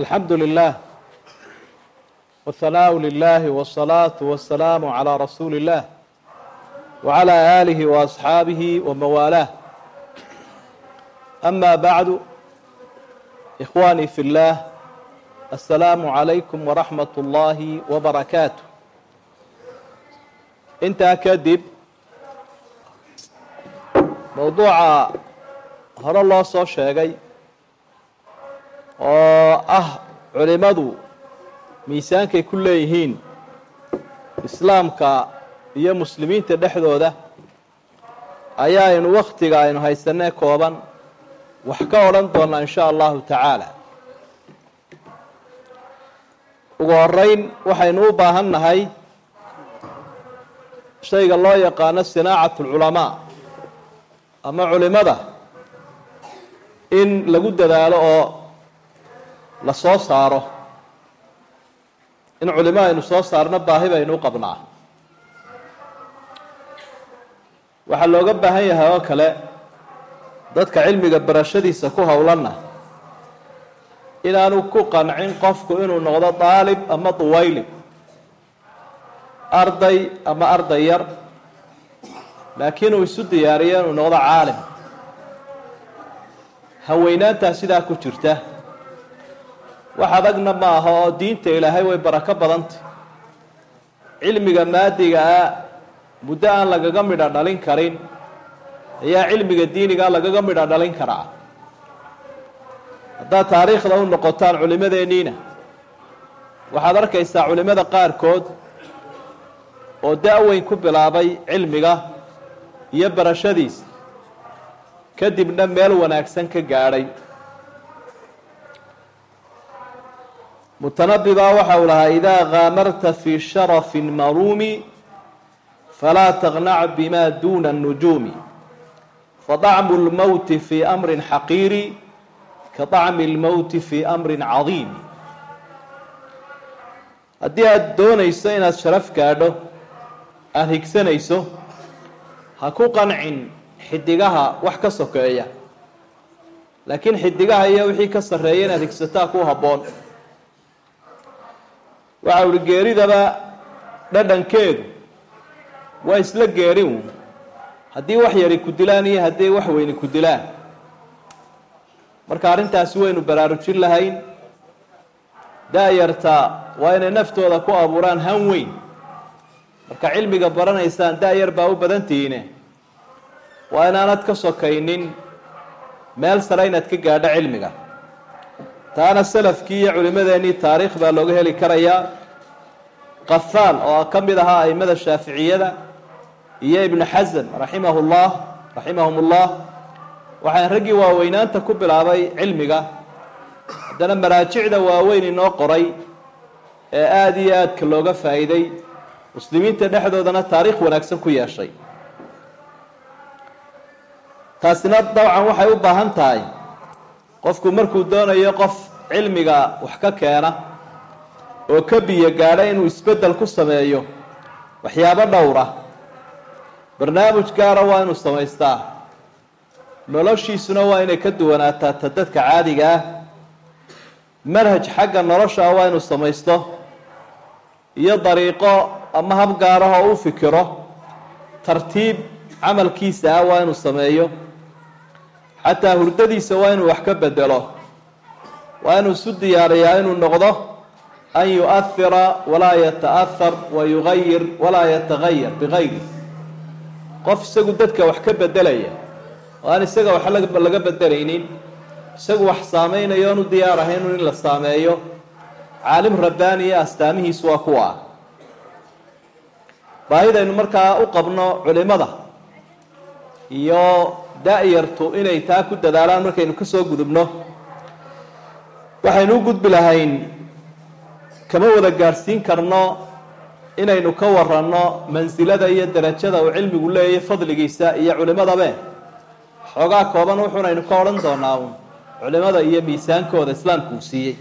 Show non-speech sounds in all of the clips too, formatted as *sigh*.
alxamdu lilah wاthanaau lilahi wالsalaaةu waالsalaamu عalى rasuuli اllah wعalى alihi وaasxaabihi wamawaalah ama bacdu ikhwani fi اllah aلsalaamu عalaykum waraxmat اllahi wbarakaatu intaa kadib mowduuca hore loo soo sheegay oo ah culimadu miisaankay ku leeyihiin islaamka iyo muslimiinta dhexdooda ayaaynu wakhtiga aynu haysanee kooban wax ka odhan doonaa in sha allahu tacaala. Ugu horeyn waxaynu u baahan nahay shayga loo yaqaano sinaacat alculamaa ama culimada in lagu dadaalo oo la soo saaro. In culimo aynu soo saarno baahi baynu u qabnaa. Waxaa looga baahan yahay oo kale dadka cilmiga barashadiisa ku howlanna inaanu ku qancin qofku inuu noqdo daalib ama duwaylib arday ama arday yar laakiin uu isu diyaariyo inuu noqdo caalim. Haweynaantaa sidaa ku jirta wax adagna ma aha oo diinta ilaahay way barako badantay. Cilmiga maadigaa muddo aan lagaga midho dhalin karin ayaa cilmiga diinigaa lagaga midho dhalin karaa. Haddaad taariikhda u noqotaan culimadeenniina waxaad arkaysaa culimada qaarkood oo da-weyn ku bilaabay cilmiga iyo barashadiisa. Kadibna meel wanaagsan ka gaadhay mutanabi baa waxa uu lahaa idaa kaamarta fi sharafi maruumi falaa taqnac bima duna الnujuumi fadacmu اlmowti fi amri xaqiiri ka dacmi اlmowti fi amri cadiimi haddii aada doonayso inaad sharaf gaadho aada higsanayso ha ku qancin xidigaha wax ka sokeeya laakiin xidigaha iyo wixii ka sarreeya inaad higsataa ku habboon waxa uhi geeridaba dhadhankeedu waa isla geerin haddii wax yari ku dilaan iyo haddii wax weyni ku dilaan. Marka arrintaasi waynu baraarujin lahayn da-yarta waa inay naftooda ku abuuraan han weyn. Marka cilmiga baranaysaan da-yar baa u badan tihiine waa inaanad ka sokaynin meel sare inaad ka gaadho cilmiga taana salafkii iyo culimadeennii taariikh baa looga heli karayaa qafaal oo ka mid ahaa aimada shaaficiyada iyo ibnu xasan raximah llah raximahum ullah waxaan raggii waaweynaanta ku bilaabay cilmiga. Haddana maraajicda waaweyn inoo qoray ee aada iyo aadka looga faa'iiday muslimiinta dhexdoodana taariikh wanaagsan ku yeeshay. Taasina dabcan waxay u baahan tahay qofku markuu doonayo qof cilmiga wax ka keena oo ka biyo gaadha inuu isbeddel ku sameeyo waxyaabo dhowra barnaamij gaara waa inuu samaystaa. Noloshiisuna waa inay ka duwanaataa ta dadka caadiga ah. Manhaj xagga nolosha waa inuu samaysto iyo dariiqo ama hab gaarahoo u fikiro. Tartiib camalkiisa ah waa inuu sameeyo xataa hurdadiisa waa inuu wax ka bedelo. Waa inuu isu diyaariyaa inuu noqdo an yu-ahira walaa yata-ahar wa yugayir walaa yatagayar bigayri qof isagu dadka wax ka bedelaya oo aan isaga wax laga bedelaynin isagu wax saameynayo oonu diyaar ahayn in la saameeyo. Caalim rabbaaniya astaamihiisu waa kuwa. Ah baahidaynu markaa u qabno culimada iyo da-yartu inay taa ku dadaalaan markaynu ka soo gudubno. Waxaynu u gudbi lahayn kama wada gaadhsiin karno inaynu ka waranno mansilada iyo darajada uu cilmigu leeyahay fadligiisa iyo culimadabe. Xoogaa kooban wuxuunaynu ka odhan doonaa uun culimada iyo miisaankooda islaamku uu siiyey.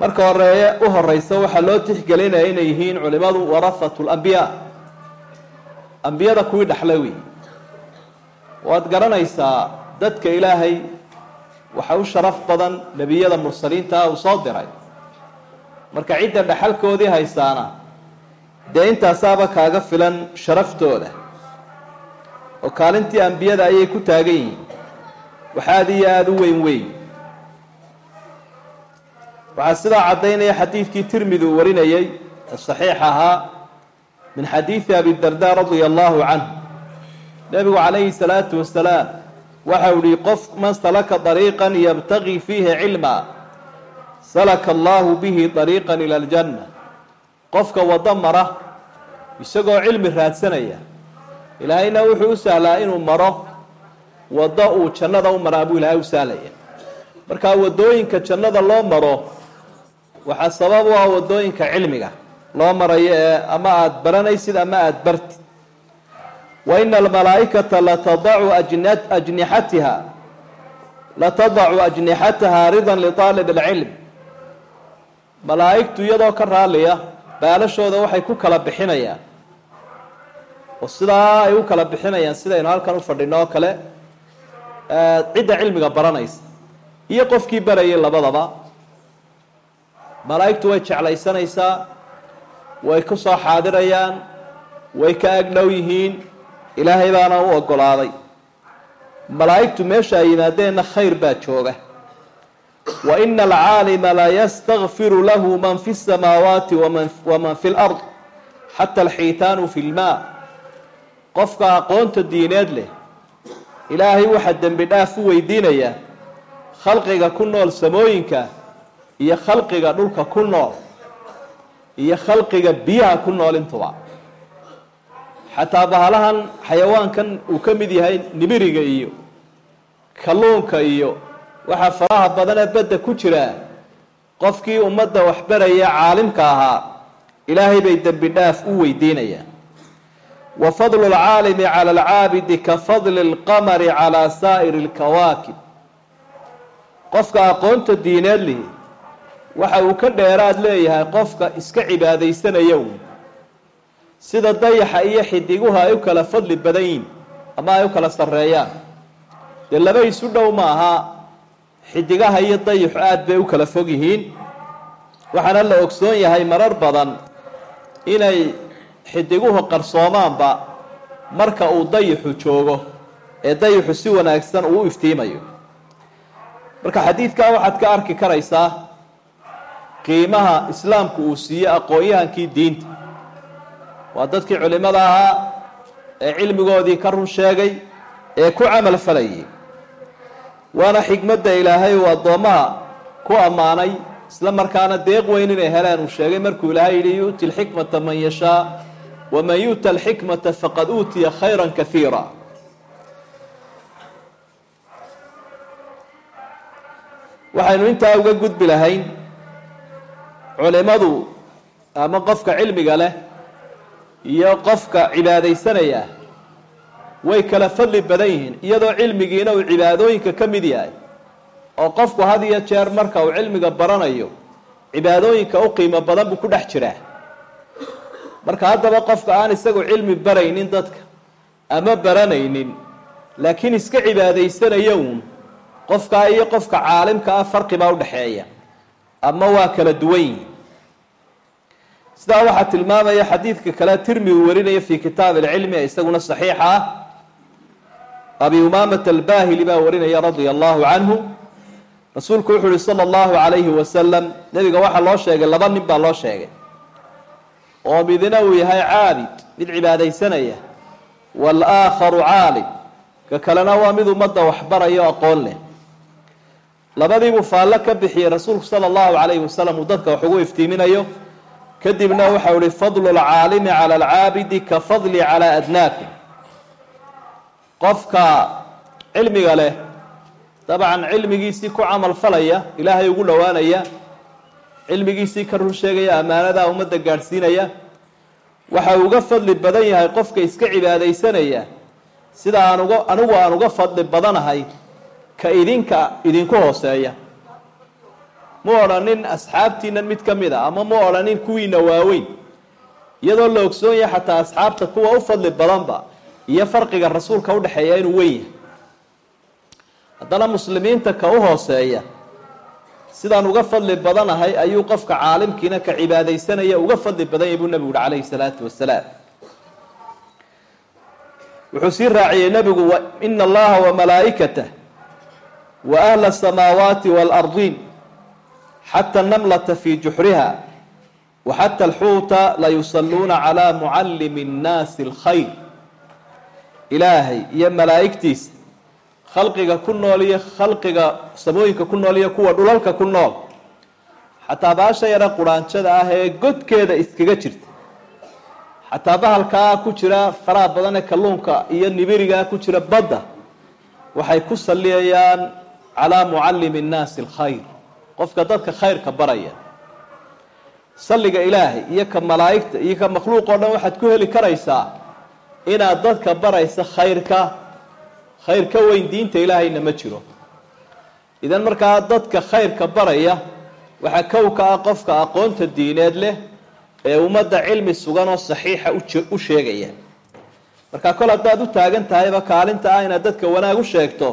Marka horeeye u horeysa waxaa loo tixgelinaya inay yihiin culimadu warahatu lambiyaa ambiyada kuwii dhexlay wey waad garanaysaa dadka ilaahay waxa u sharaf badan nebiyada mursaliinta uu soo diray. Marka cidda dhaxalkoodii haysaana dee intaasaaba kaaga filan sharaftooda. Oo kaalintii ambiyada ayay ku taagan yihiin. Wax aada iyo aada u weyn weyn. Waxaa sidaa caddaynaya xadiidkii tirmidi uu warinayey ee saxiix ahaa min xadiidi abi darda radia allahu canhu nebigu calayhi salaatu wasalaam waxa u yihi qof man salaka dariiqan yabtagii fiihi cilma salaka allahu bihi dariiqan ila aljanna. Qofka waddo mara isagoo cilmi raadsanaya ilaahayna wuxuu u sahlaa inuu maro waddo uu jannada u maraa buu ilaahay u sahlaya. Markaa waddooyinka jannada loo maro waxaa sabab u ah waddooyinka cilmiga loo marayo ee ama aada baranaysid ama aada bartid wa ina almalaa'ikata latadacu ajna ajnixatiha latadacu ajnixataha ridan liطaalib alcilm malaa'igtu iyadoo ka raaliya baalashooda waxay ku kala bixinayaan oo sidaa ay u kala bixinayaan sidaynu halkan u fadhino oo kale cidda cilmiga baranaysa iyo qofkii barayay labadaba malaa'igtu way jeclaysanaysaa way ku soo xaadirayaan way ka agdhow yihiin ilaahay baana u ogolaaday. Malaa'igtu meesha ay yimaadeenna khayr baa jooga. Wa ina alcaalima la yastakfiru lahu man fi samaawaati waman fi lard xata alxiitaanu fi lmaa. Qofka aqoonta diineed leh ilaahay waxaa dembi dhaaf u weydiinayaa khalqiga ku nool samooyinka iyo khalqiga dhulka ku nool iyo khalqiga biyaha ku nool intuba xataa bahalahan xayawaankan uu ka mid yahay nibiriga iyo kalluunka iyo waxaa faraha badan ee badda ku jiraa qofkii ummadda waxbaraya caalimka ahaa ilaahay bay dembi dhaaf u weydiinayaan. Wa fadlu lcaalimi cala alcaabidi ka fadli lqamari calaa saa'iri alkawaakib qofka aqoonta diineed lihi waxa uu ka dheeraad leeyahay qofka iska cibaadaysanaya uun sida dayaxa iyo xidiguhu ay u kala fadli badan yihiin ama ay u kala sarreeyaan. Dee laba isu dhow maaha xidigaha iyo dayaxu aada bay u kala fog yihiin. Waxaana la ogsoon yahay marar badan inay xidiguhu qarsoomaanba marka uu dayaxu joogo ee dayaxu si wanaagsan uu u iftiimayo. Marka xadiidkaa waxaad ka arki karaysaa qiimaha islaamku uu siiyey aqoon-yahankii diinta waa dadkii culimada ahaa ee cilmigoodii ka run sheegay ee ku camal falayay waana xikmadda ilaahay uu addoommaha ku ammaanay isla markaana deeq weyn inay heleen uu sheegay. Markuu ilaahay yidhi yu'ti alxikmata man yashaa waman yu'ta alxikmata faqad uutiya khayra kahiira waxaynu intaa uga gudbi lahayn culimadu ama qofka cilmiga leh iyo qofka cibaadaysanaya way kala fadli badan yihiin iyadoo cilmigiina uu cibaadooyinka ka mid yahay. Oo qofku had iyo jeer marka uu cilmiga baranayo cibaadooyinka u qiimo badan buu ku dhex jiraa. Marka haddaba qofka aan isagu cilmi baraynin dadka ama baranaynin laakiin iska cibaadaysanaya uun qofkaa iyo qofka caalimka ah farqibaa udhexeeya ama waa kala duwan yihiin sidaa waxaa tilmaamaya xadiidka kale tirmi uu warinaya fi kitaab alcilmi ee isaguna saxiixa. Ah abi umaamata albahili baa warinaya radia allahu canhu rasuulku wuxu uhi sala allahu calayhi wasalam nebiga waxaa loo sheegay laba nin baa loo sheegay. Oo midna uu yahay caabid mid cibaadaysanaya. Waalaakharu caalim ka kalena waa mid ummadda waxbarayo aqoon leh. Labadiibuu faallo ka bixiyey rasuulku sala allahu calayhi wasalam uu dadka wax ugu iftiiminayo kadibna waxau ihi fadlu lcaalimi cala alcaabidi ka fadli calaa adnaakum qofka cilmiga leh dabcan cilmigiisii ku camal falaya ilaahay ugu dhowaanaya cilmigiisii ka run sheegaya ammaanadaa ummadda gaadhsiinaya waxa uga fadli badan yahay qofka iska cibaadaysanaya sida aan uga anigu aan uga fadli badanahay ka idinka idinku hooseeya mu odhanin asxaabtiinan mid ka mid a ama mu odhanin kuwiina waaweyn. Iyadoo la ogsoon yahay xataa asxaabta kuwa u fadli badanba iyo farqiga rasuulka udhexeeya inuu weyn yahay. Haddana muslimiinta ka u hooseeya sidaan uga fadli badanahay ayuu qofka caalimkiina ka cibaadaysanaya uga fadli badan yahy buu nebigu uhi calayhi salaatu wasalaam wuxuu sii raaciyey nebigu ina allaha wamalaa'ikatah wa ahla asamaawaati waalardiin xata namlata fi juxriha wa xata alxuuta layusalluuna calaa mucallimi nnaasi alkhayr ilaahay iyo malaa'igtiisa khalqiga ku nool iyo khalqiga samooyinka ku nool iyo kuwa dhulalka ku nool xataa baasha yara quraanjada ah ee godkeeda iskaga jirta xataa bahalkaa ku jira faraha badan ee kalluunka iyo nibirigaa ku jira badda waxay ku salliyayaan calaa mucallimi nnaasi alkhayr qofka dadka khayrka baraya. Salliga ilaahay iyo ka malaa'igta iyo ka makhluuq oo dhan waxaad ku heli karaysaa inaad dadka baraysa khayrka khayr ka weyn diinta ilaahayna ma jiro. Idan markaa dadka khayrka baraya waxaa kow ka ah qofka aqoonta diineed leh ee ummadda cilmi sugan oo saxiixa u sheegaya. Markaa kol haddaad u taagan tahayba kaalinta ah inaad dadka wanaag u sheegto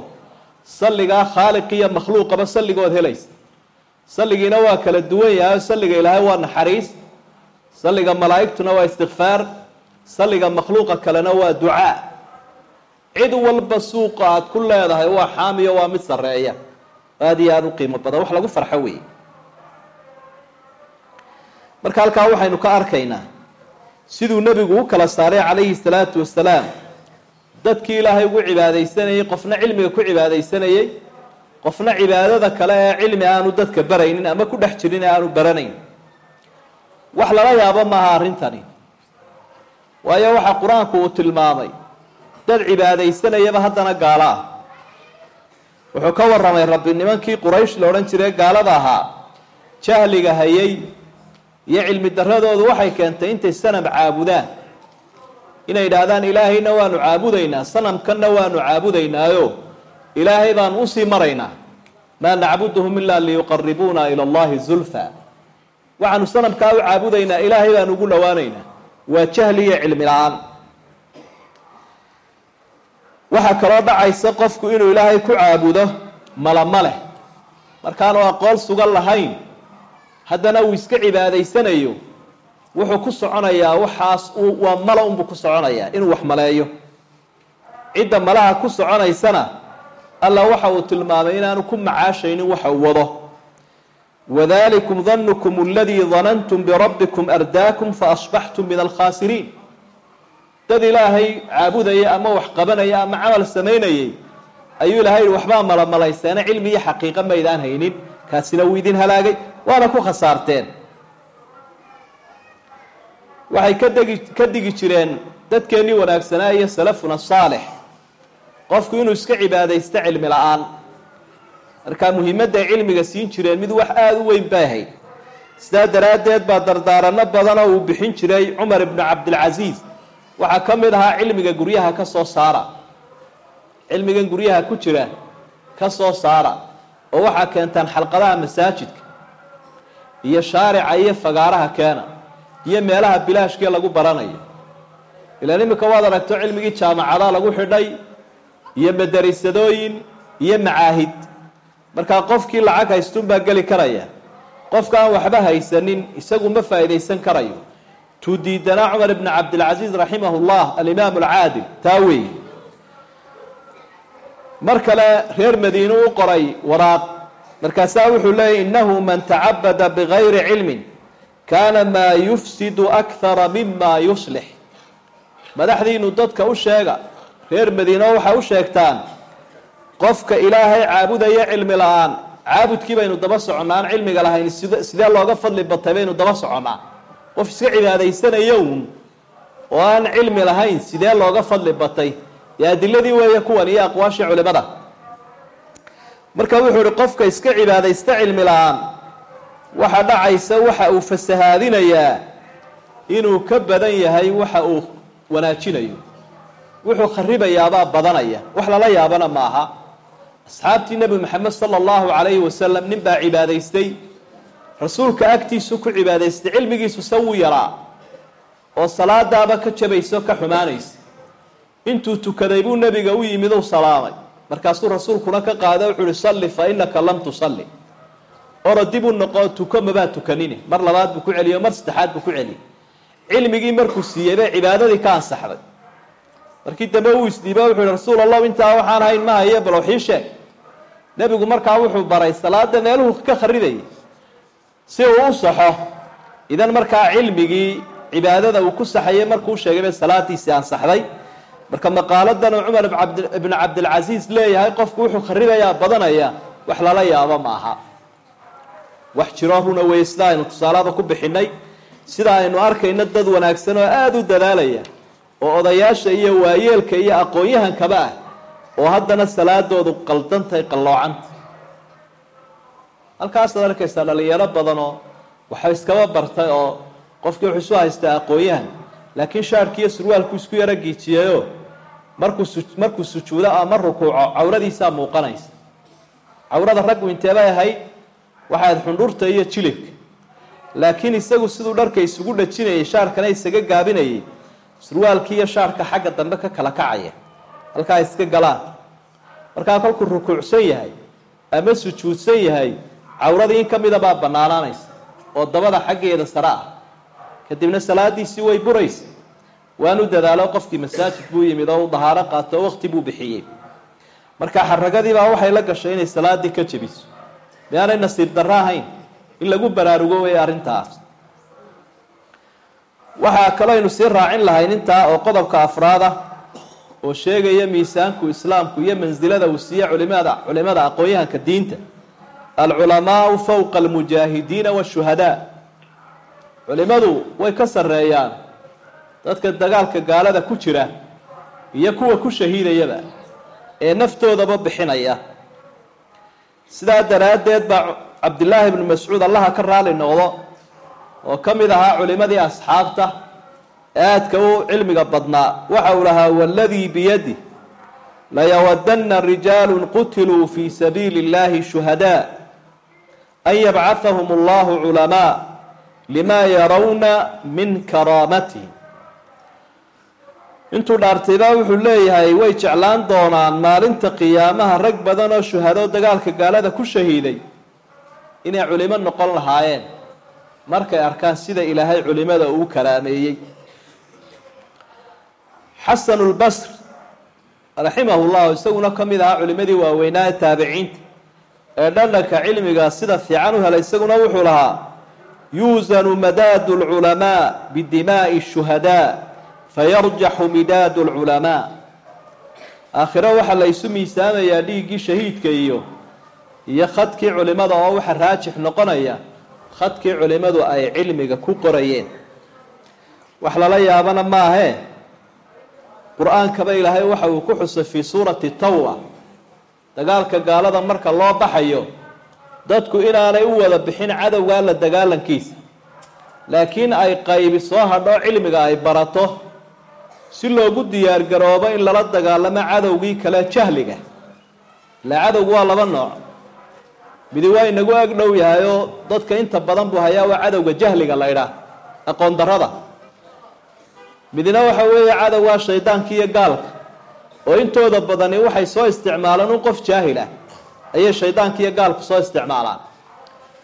salligaa khaaliq iyo makhluuqaba salligood helaysa salligiina waa kala duwan yahay salliga ilaahay waa naxariis salliga malaa'igtuna waa istikfaar salliga makhluuqa kalena waa ducaa. Cid walba suuqa aad ku leedahay waa xaamiyo waa mid sarreeya. Aada iyo aada u qiimo badan wax lagu farxo weeye. Marka halkaa waxaynu ka arkaynaa siduu nebigu u kala saaray calayhi salaatu wasalaam. Dadkii ilaahay ugu cibaadaysanayey qofna cilmiga ku cibaadaysanayey qofna cibaadada kale ee cilmi aanu dadka baraynin ama ku dhex jirin ee aanu baranayn. Wax lala yaabo maaha arrintani. Waayo waxaa qur'aanku uu tilmaamay dad cibaadaysanayaba haddana gaalo ah. Wuxuu ka warramay rabbi nimankii quraysh la odhan jiray gaalada ahaa jahliga hayay iyo cilmi daradoodu waxay keentay intay sanam caabudaan. Inay yidhaahdaan ilaahayna waanu caabudaynaa sanamkanna waanu caabudaynaayo ilaahay baanu u sii maraynaa. Maa nacbuduhum ilaa liyuqaribuuna ila allahi zulfa. Waxaanu sanamkaa u caabudaynaa ilaahay baanu ugu dhowaanaynaa waa jahli iyo cilmi la'aan. Waxaa kaloo dhacaysa qofku inuu ilaahay ku caabudo malama leh. Markaanu aqoon sugan lahayn haddana uu iska cibaadaysanayo wuxuu ku soconayaa waxaas waa mala unbuu ku soconayaa inuu wax maleeyo. Cidda malaha ku soconaysana alla waxa uu tilmaamay inaanu ku macaashaynin waxa uu wado. Wadalikum danukum aladii danantum birabbikum ardaakum faasbaxtum min alkhaasiriin dad ilaahay caabudaya ama wax qabanaya ama camal samaynayay ayuu ilahay yihi waxbaa malamaleyseena cilmi iyo xaqiiqo maydaan haynin. Kaasina wuu idin halaagay waana ku khasaarteen. Waxay ka degi ka digi jireen dadkeennii wanaagsanaa iyo salafuna saalix qofku inuu iska cibaadaysto cilmi la'aan. Markaa muhiimadda ay cilmiga siin jireen mid wax aada u weyn bay ahayd. Sidaa daraaddeed baa dardaarano badan oo uu bixin jiray cumar ibnu cabdilcasiis. Waxaa ka mid ahaa cilmiga guryaha ka soo saara. Cilmigan guryaha ku jira ka soo saara oo waxaa keentaan xalqadaha masaajidka iyo shaarica iyo fagaaraha keena iyo meelaha bilaashkee lagu baranayo. Ilaan iminka waad aragto cilmigii jaamacada lagu xidhay iyo madarisadooyin iyo macaahid. Markaa qofkii lacag haystuunbaa geli karaya. Qofka aan waxba haysanin isagu ma faa'iidaysan karayo. Tuu diidanaa cumar ibni cabdilcasiis raximah llah alimaam alcaadil taa weeye mar kale reer madiine u qoray waraaq. Markaasaa wuxuu leeyay innahu man tacabada bigayri cilmin kaana maa yufsidu akthara mima yuslix madaxdiinu dadka u sheega reer madiino waxaa u sheegtaan qofka ilaahay caabudaya cilmi la'aan caabudkii baynu daba soconnaa aan cilmiga lahayn sid sidee looga fadli batay baynu daba soconnaa qof iska cibaadaysanayo uun oo aan cilmi lahayn sidee looga fadli batay? Dee adiladii weeye kuwan iyo aqwaashii culimada. Marka wuxuu ihi qofka iska cibaadaysta cilmi la'aan waxa dhacaysa waxa uu fasahaadinayaa inuu ka badan yahay waxa uu wanaajinayo wuxuu kharibayaabaa badanaya. Wax lala yaabana maaha. Asxaabtii nebi maxamed sala allahu calayhi wasalam nin baa cibaadaystay. Rasuulka agtiisu ku cibaadaystay cilmigiisu se wuu yaraa. Oo salaadaaba ka jabayso ka xumaanaysa. Intuu tukaday buu nebiga u yimid u salaamay. Markaasuu rasuulkuna ka qaada wuxuu uhi salli fa inaka lam tusalli. Oro dib u noqo tuko mabaa tukanine. Mar labaad buu ku celiyo mar saddexaad buu ku celiyey cilmigii markuu siiyey bay cibaadadii ka ansaxday markii dambe uu isdhiiba wuxuu yihi rasuul allahu intaa waxaan hayn ma haye bal waxii sheeg. Nebigu markaa wuxuu baray salaada meeluhu ka kharidayay si uu u saxo. Idan markaa cilmigii cibaadada uu ku saxayay markuu sheegay bay salaadiisii ansaxday marka maqaaladan uu cumar ibnu cabdilcasiis leeyahay qofku wuxuu kharibayaa badanaya wax lala yaabo ma aha. Wax jiroo runa weye sida aynu tusaalada ku bixinay. Sida aynu arkayno dad wanaagsan oo aada u dadaalaya oo odayaasha iyo waayeelka iyo aqoon-yahankaba ah oo haddana salaadoodu qaldantahay qalloocanta halkaasaad arkaysaa dhalinyaro badan oo waxa iskaba bartay oo qofkii wuxuu isu haystaa aqoon-yahan laakiin shaarki iyo surwaalku isku yaro giijiyayo. Markuu su markuu sujuudo ama rukuuco cawradiisaa muuqanaysa. Cawrada raggu inteebay ahayd waxay ahayd xundhurta iyo jilibka. Laakiin isagu siduu dharka isugu dhajinayay shaarkana isaga gaabinayay surwaalkii iyo shaarka xagga dambe ka kala kacaya halkaa iska galaan markaa kolkuu rukuucsan yahay ama sujuudsan yahay cawradii in ka mida baa bannaanaanaysa oo dabada xaggeeda sare ah. Kadibna salaadiisii way buraysa. Waanu dadaalo qofkii masaajid buu yimid oo u dahaaro qaato oo waqti buu bixiyey. Marka xaragadiibaa waxay la gashay inay salaadii ka jebiso. Miyaanay nasiib darro ahayn in lagu baraarugo weeye arrintaas waxaa kaloo aynu sii raacin lahayn intaa oo qodobka afraada oo sheegaya miisaanku islaamku iyo mansilada uu siiye culimada culimada aqoon-yahanka diinta. Alculamaau fowqa almujaahidiina washuhadaa culimadu way ka sarreeyaan. Dadka dagaalka gaalada ku jira iyo kuwa ku shahiidayaba ee naftoodaba bixinaya. Sidaa daraaddeed baa cabdillaahi ibnu mascuud allaha ka raali noqdo oo ka mid ahaa culimadii asxaabta aadka u cilmiga badnaa waxa uu lahaa waladii biyadi layawadanna rijaalu qutiluu fii sabiili اllahi shuhadaa an yabcahahum allahu culamaa lima yarawna min karaamatihim intuu dhaartaybaa wuxuu leeyahay way jeclaan doonaan maalinta qiyaamaha rag badan oo shuhado dagaalka gaalada ku shahiiday inay culimo noqon lahaayeen markay arkaan sida ilaahay culimada uu karaameeyey. Xasanu lbasr raximahu llahu isaguna ka mid ahaa culimadii waaweynaa ee taabiciinta ee dhandhanka cilmiga sida fiican u helay isaguna wuxuu lahaa yuusanu madaadu lculamaa bidimaa'i shuhadaa fayarjaxu midaadu lculamaa aakhiro waxaa la ysu miisaamayaa dhiiggii shahiidka iyo iyo khadkii culimada oo waxa raajix noqonaya khadkii culimadu ay cilmiga ku qorayeen. Wax lala yaabana maahee qur'aankaba ilaahay waxa uu ku xusay fii suurati tawba. Dagaalka gaalada marka loo baxayo dadku inaanay u wada bixin cadowgaa la dagaalankiisa. Laakiin ay qaybi soo hadho cilmiga ay barato si loogu diyaargaroobo in lala dagaalamo cadowgii kale jahliga. Ilaa cadowgu waa laba nooc midi waa inagu ag dhow yahay oo dadka inta badan buu hayaa waa cadowga jahliga la ydhaah aqoon darada midna waxa weeye cadowgaa shaydaanka iyo gaalka oo intooda badani waxay soo isticmaalaan un qof jaahil ah ayay shaydaanka iyo gaalku soo isticmaalaan.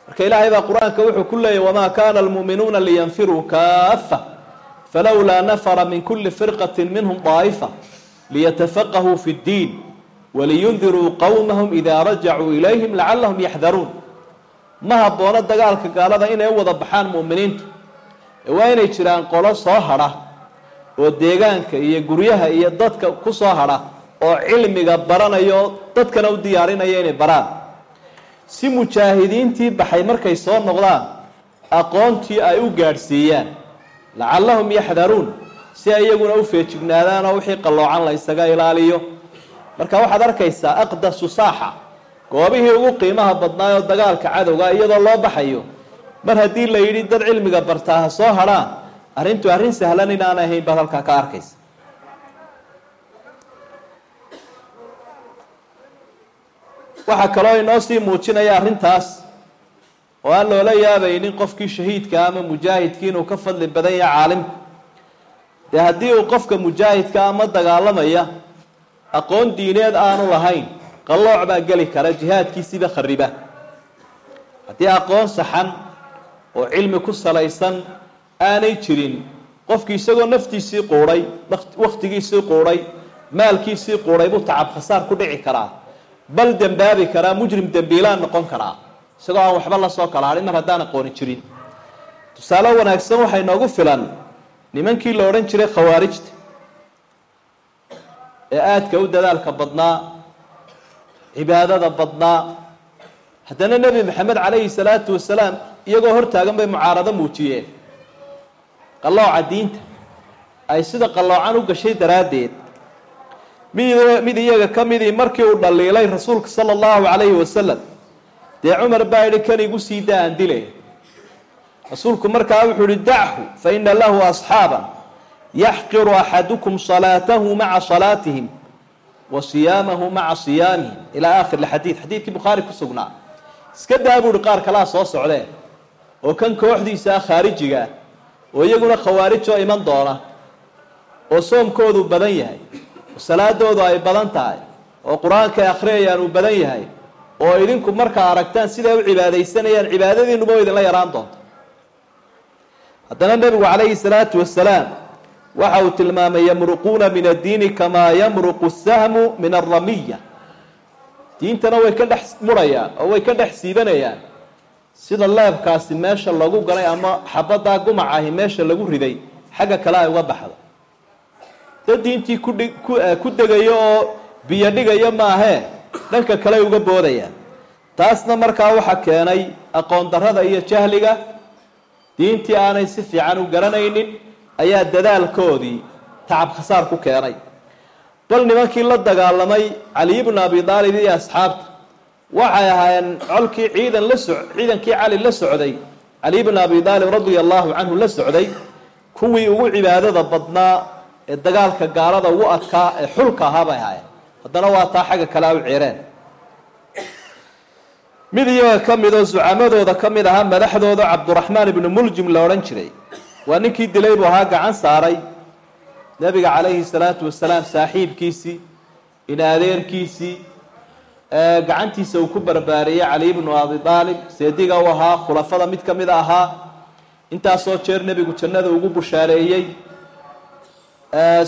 Marka ilaahay baa qur'aanka wuxuu ku leeyahy wamaa kana almuuminuuna liyanfiruu kaafa falowlaa nafara min kuli firqati minhum daa'ifa liyatafaqahuu fi ddiin waliyundiruu qowmahum idaa rajacuu ilayhim lacalahum yaxdaruun ma haboono dagaalka gaalada inay u wada baxaan mu'miniintu ee waa inay jiraan qolo soo hadha oo deegaanka iyo guryaha iyo dadka ku soo hadha oo cilmiga baranaya oo dadkana u diyaarinaya inay baraan si mujaahidiintii baxay markay soo noqdaan aqoontii ay u gaadhsiiyaan lacallahum yaxdaruun si ay iyaguna u feejignaadaan oo wixii qalloocan la ysaga ilaaliyo marka waxaad arkaysaa aqdasu saaxa. Goobihii ugu qiimaha badnaayoo dagaalka cadowga iyadoo loo baxayo. Mar haddii la yidhi dad cilmiga bartaa ha soo hadhaan arrintu arrin sahlan inaan ahayn baad halkaa ka arkaysa. Waxaa kaloo inoo sii muujinaya arrintaas oo aan loola yaabaynin qofkii shahiidka ama mujaahidkii inuu ka fadli badan yahay caalimka dee haddii uu qofka mujaahidka ama dagaalamaya aqoon diineed aanu lahayn qallooc baa geli kara jihaadkiisiiba khariba. Haddii aqoon saxan oo cilmi ku salaysan aanay jirin qofkii isagoo naftiisii quudhay wakhtigiisii quudhay maalkiisii quudhay buu tacab khasaar ku dhici karaa bal dembaabi karaa mujrim dembiilaan noqon karaa. Isagoo aan waxba la soo kala hadhin mar haddaan aqooni jirin. Tusaale wanaagsan waxaa inoogu filan nimankii la odhan jiray khawaarijta ee aadka u dadaalka badnaa cibaadada badnaa. Haddana nebi maxamed calayhi salaatu wasalaam iyagoo hortaagan bay mucaarado muujiyeen. Qallooca diinta ay sida qalloocan u gashay daraaddeed. Mid mid iyaga ka midii markii uu dhaliilay rasuulka sala allahu calayhi wasalam. Dee cumar baa yidhi kan igu sii da aan dile. Rasuulku markaa wuxuu yihi dachu fa ina lahu asxaaban yaxqiru axadukum salaatahu maca salaatihim wa siyaamahu maca siyaamihim ilaa aakhir lxadiid xadiidkii bukhaari ku sugnaa iska daa buu ihi qaar kalaa soo socdeen oo kan kooxdiisa ah khaarijiga oo iyaguna khawaarijoo iman doona oo soomkoodu badan yahay oo salaadoodu ay badan tahay oo qur'aanka ay akhriyayaan uu badan yahay oo idinku markaa aragtaan siday u cibaadaysanayaan cibaadadiinuba idinla yaraan doonto haddana nebigu calayhi salaatu wasalaam waxa uu tilmaamay yamruquuna min addiini kamaa yamruqu sahmu min alramiya diintana way ka dhex murayaan oo way ka dhex siibanayaan. Sida leebkaasi meesha lagu galay ama xabaddaa gumacahi meesha lagu riday xagga kale ay uga baxdo. Dad diintii kudhi ku degayo oo biyo dhigayo maahee dhanka kale uga boodayaan. Taasna markaa waxaa keenay aqoon darrada iyo jahliga. Diintii aanay si fiican u garanaynin ayaa dadaalkoodii tacab khasaar ku keenay. Bal nimankii la dagaalamay cali ibnu abi aalib iyo asxaabta waxay ahaayeen colkii ciidan la so ciidankii cali la socday. Cali ibnu abi aalib radia allahu canhu la socday kuwii ugu cibaadada badnaa ee dagaalka gaalada ugu adkaa ee xulka ahaa bay ahaayeen. Haddana waa taa xagga kale a u cireen mid iyaga ka mid oo zucamadooda ka mid ahaa madaxdooda cabduraxmaan ibnu muljim la odhan jiray waa ninkii dilay buu ahaa gacan saaray. Nebiga calayhi salaatu wasalaam saaxiibkiisii in adeerkiisii gacantiisa uu ku barbaariyey cali ibnu abi aalib seediga u ahaa khulafada mid ka mid ahaa. Intaasoo jeer nebigu jannada ugu bushaareeyey.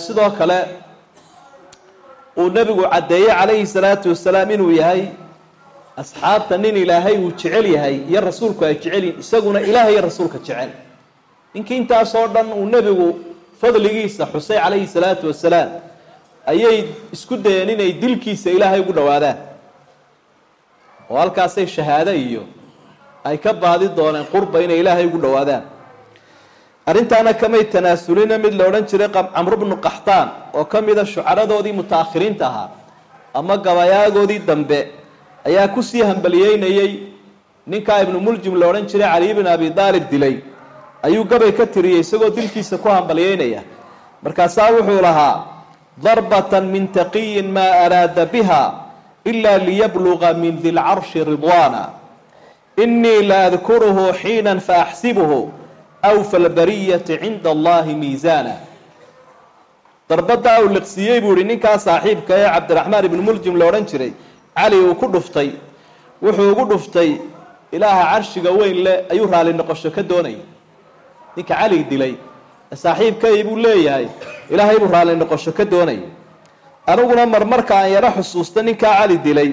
Sidoo kale uu nebigu caddeeyey calayhi salaatu wasalaam inuu yahay asxaabta nin ilaahay uu jecel yahay iyo rasuulku ay jecel yihiin isaguna ilaahay iyo rasuulka jecel ninkii intaasoo dhan uu nebigu fadligiisa xusay calayhi salaatu wasalaam ayay isku dayeen inay dilkiisa ilaahay ugu dhowaadaan oo halkaasay shahaado iyo ay ka baadi dooneen qurba inay ilaahay ugu dhowaadaan arrintaana kamay tanaasulina mid la odhan jiray camru bnu qaxtaan oo ka mida shucaradoodii muta-akhiriinta ahaa ama gabayaagoodii dambe ayaa ku sii hambaliyeynayey ninkaa ibnu muljim la odhan jiray cali ibn abi aalib dilay ayuu gabay ka tiriyey isagoo dilkiisa ku hambaliyeynaya markaasaa wuxuu lahaa darbatan min taqiyin maa araada biha ila liyabluga min di lcarshi ridwaana inii la adkuruhu xiina faaxsibuhu awfa lbariyati cinda allahi miisaana. Darbaddaa uu liqsiiyey buu ihi ninkaa saaxiibka ee cabdiraxmaan ibnu muljim la odhan jiray cali uu ku dhuftay. Wuxuu ugu dhuftay ilaaha carshiga weyn leh ayuu raali noqosho ka doonayay ninka cali dilay saaxiibkay buu leeyahay. Ilaahay buu raali noqosho ka doonayay aniguna marmarka aan yaro xusuusta ninkaa cali dilay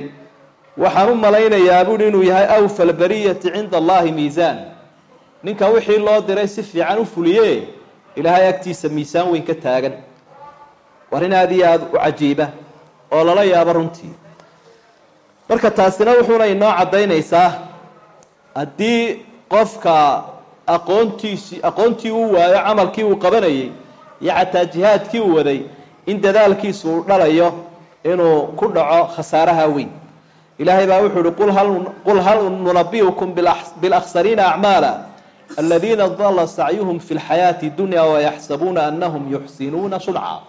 waxaan u malaynayaa buuhi inuu yahay awfa albariyati cinda allahi miisaan. Ninka wixii loo diray si fiican u fuliye ilaahay agtiisa miisaan weyn ka taagan. War in aada iyo aada u cajiiba oo lala yaabo runtii. Marka taasina wuxuuna inoo caddaynaysaa haddii qofka aqoontiisii aqoontii uu waayo camalkii uu qabanayay iyo xataa jihaadkii uu waday in dadaalkiisu uu dhalayo inuu ku dhaco khasaaraha weyn. Ilaahay baa wuxuu uhi qul hal nunabiukum bilakhsariina acmaala aladiina dala sacyuhum fi lxayaati dunya wayaxsabuuna anahum yuxsinuuna sunca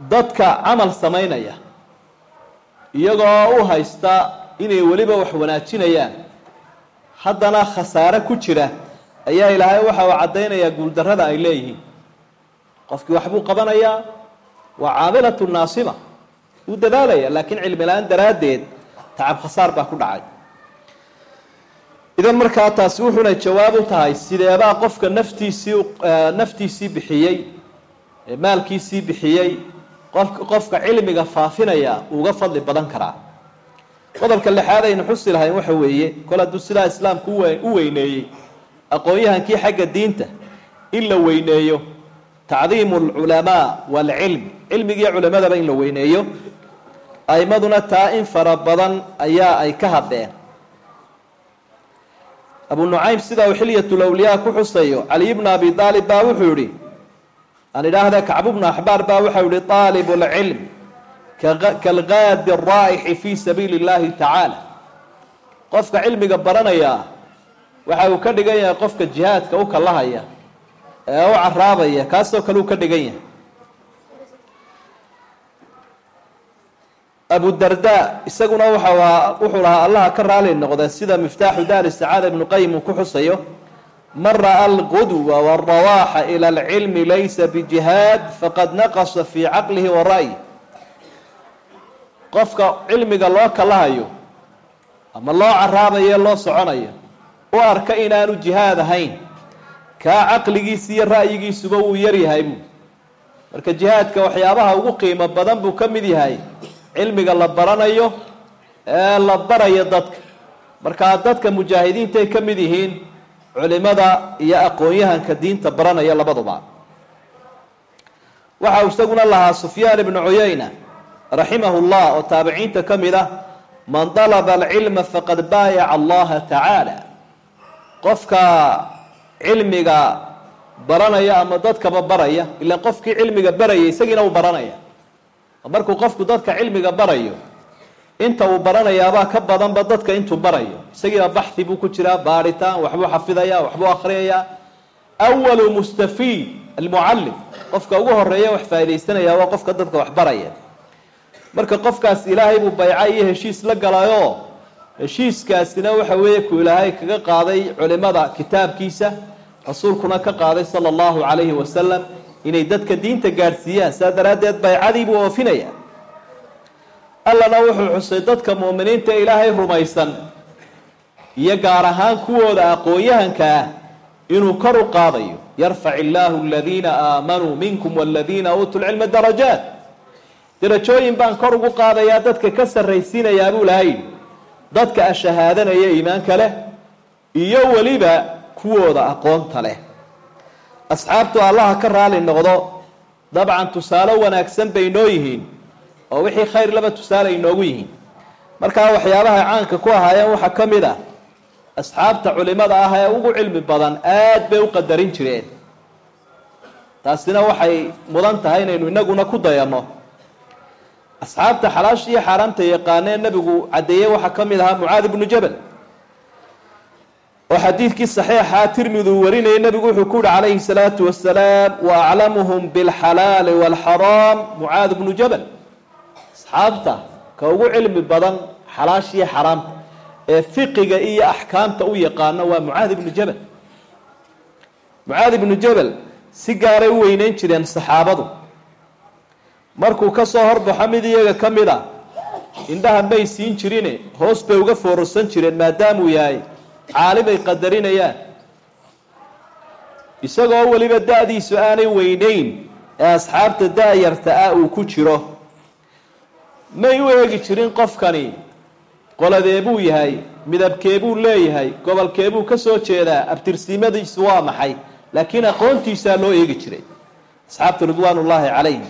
dadka camal samaynaya iyagoo u haysta inay weliba wax wanaajinayaan. Haddana khasaare ku jira ayaa ilaahay waxa uu caddaynayaa guuldarrada ay leeyihiin. Qofkii waxbuu qabanayaa waa caamilatu naasiba wuu dadaalaya laakiin cilmi la'aan daraaddeed tacab khasaar baa ku dhacay. Idan markaa taasi wuxuuna jawaab u tahay sideebaa qofka naftiisii naftiisii bixiyey maalkiisii bixiyey qof qofka cilmiga faafinaya uga fadli badan karaa qodobka lixaad aynu xusi lahayn waxa weeye kol hadduu sidaa islaamku u weyneeyey aqoon-yahankii xagga diinta in la weyneeyo tacdiimu alculamaa waalcilm cilmigiiyo culimadaba in la weyneeyo aimaduna taa in fara badan ayaa ay ka hadleen. Abu nucaym sida uu xilyatulawliyaa ku xusayo caliy bnu abi aalib baa wuxuu yihi aan idhaahda kacbu bnu axbaar baa waxau yihi aalibu lcilm kalgaadi raa'ixi fi sabiili اllahi tacaala qofka cilmiga baranaya waxa uu ka dhigan yahay qofka jihaadka u kalahaya ee u caraabaya kaasoo kale uu ka dhigan yahay abu darda isaguna wuxuu lahaa allaha ka raali noqda sida miftaaxu daari sacaada ibnu qayim uu ku xusayo man ra'a algudwa wاlrawaaxa ilى اlcilmi laysa bijihaad faqad naqasa fi caqlihi wa ra'yi qofka cilmiga loo kalahayo ama loo caraabayo loo soconayo u arka inaanu jihaad ahayn kaa caqligiisa iyo ra'yigiisuba wuu yaryahay bu marka jihaadka waxyaabaha ugu qiimo badan buu ka mid yahay cilmiga la baranayo ee la barayo dadka. Markaa dadka mujaahidiintaay ka mid yihiin culimada iyo aqoon-yahanka diinta baranaya labaduba waxa isaguna lahaa sufyaan ibnu cuyayna raximahu llah oo taabiciinta ka mid ah man dalaba alcilma faqad baayaca allaha tacaala. Qofka cilmiga baranaya ama dadkaba baraya ilaan qofkii cilmiga baraya isagiina uu baranaya. Markuu qofku dadka cilmiga barayo inta uu baranayaabaa ka badanba dadka intuu barayo. Isagiiba baxhi buu ku jiraa baaritaan waxbuu xafidaya waxbuu akriyayaa awalu mustafiid almucallim qofka ugu horreeya wax faaidaysanaya waa qofka dadka wax baraya marka qofkaas ilaahay buu bayca iyo heshiis la galayoo heshiiskaasina waxa weeye kuu ilaahay kaga qaaday culimada kitaabkiisa rasuulkuna ka qaaday sala allahu calayhi wasalam inay dadka diinta gaadhsiiyaan. Saa daraaddeed baycadii buu oofinaya. Allana wuxuu xusay dadka mu'miniinta ilaahay rumaysan iyo gaar ahaan kuwooda aqoon-yahanka ah inuu kor u qaadayo. Yarfac illaahu aladiina aamanuu minkum waladiina uutuu lcilma darajaat darajooyin baan kor ugu qaadayaa dadka ka sarraysiinayaa buu lahay dadka ashahaadanaya iimaanka leh iyo weliba kuwooda aqoonta leh. Asxaabtu allaha ka raali noqdo dabcan tusaale wanaagsan bay noo yihiin oo wixii khayr laba tusaale ay noogu yihiin. Markaa waxyaabaha caanka ku ahaayeen waxaa ka mid ah asxaabta culimada ah ee ugu cilmi badan aad bay u qadarin jireen. Taasina waxay mudan tahay inaynu inaguna ku dayanno asxaabta xalaasha iyo xaaraamta yaqaanee nebigu caddeeyey waxaa ka mid ahaa mucaad ibnu jabal. Oo xadiidkii saxiixa tirmidi uu warinayay nebigu wuxuu ku yihi calayhi salaatu wasalaam wa aclamuhum bilxalaali waalxaraam mucaad ibnu jabal asxaabta ka ugu cilmi badan xalaasha iyo xaraamta ee fiqiga iyo axkaamta u yaqaano waa mucaad ibnu jabal. Mucaad ibnu jabal si gaaray u weyneyn jireen saxaabadu markuu ka soo horbaxo mid iyaga ka mid a indhaha may siin jirine hoos bay uga foorarsan jireen maadaamuu yahay caalimay qadarinayaan. Isagoo weliba da-diisu aanay weyneyn ee asxaabta da-yarta ah uu ku jiro. May u eegi jirin qofkani qoladeebuu yahay midabkeebuu leeyahay gobolkeebuu ka soo jeedaa abtirsiimadiisu waa maxay laakiin aqoontiisaa loo eegi jiray. Asxaabtu ridwaan ullaahi calayhim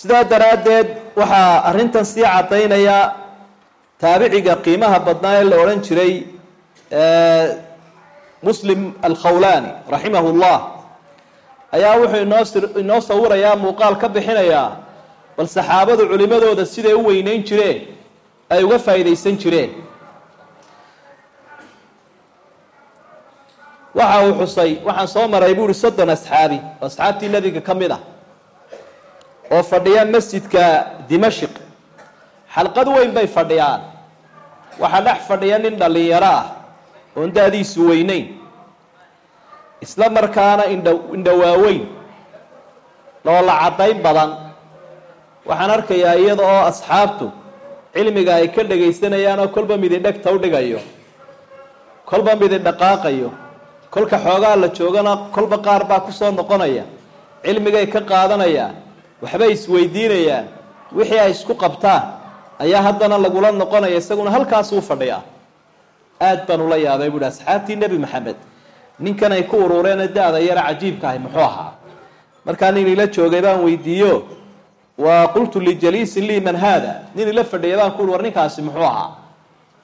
sidaa daraaddeed waxaa arrintan sii caddaynaya taabiciga qiimaha badnaa ee la odhan jiray muslim alkhawlaani raximahu llah ayaa wuxuu inoo inoo sawirayaa muuqaal ka bixinayaa bal saxaabadu culimadooda siday u weyneyn jireen ay uga faa'iidaysan jireen. Waxa uu xusay waxaan soo maray buu uhi soddon asxaabi asxaabtii nebiga ka mid ah oo fadhiya masjidka dimashik xalqad weyn bay fadhiyaan. Waxaa dhex fadhiya nin dhallinyaro ah oon da-diisu weyneyn. Isla markaana indha indha waaweyn loola caddayn badan. Waxaan arkayaa iyada oo asxaabtu cilmiga ay ka dhagaysanayaan oo kolba midi dhegta u dhigayo kolba midi dhaqaaqayo kolka xoogaa la joogana kolba qaar baa ku soo noqonaya cilmigay ka qaadanayaan waxbay isweydiinayaan wixii ay isku qabtaan ayaa haddana lagula noqonaya isaguna halkaasuu fadhiyaa aad baan ula yaabay buuhi asxaabtii nebi maxamed ninkan ay ku urureene da-da yara cajiibka ahay muxuu ahaa. Markaa nin ila joogay baan weydiiyo wa qultu lijaliisin lii man haada. Nin ila fadhiya baan ku uhi war ninkaasi muxuu ahaa.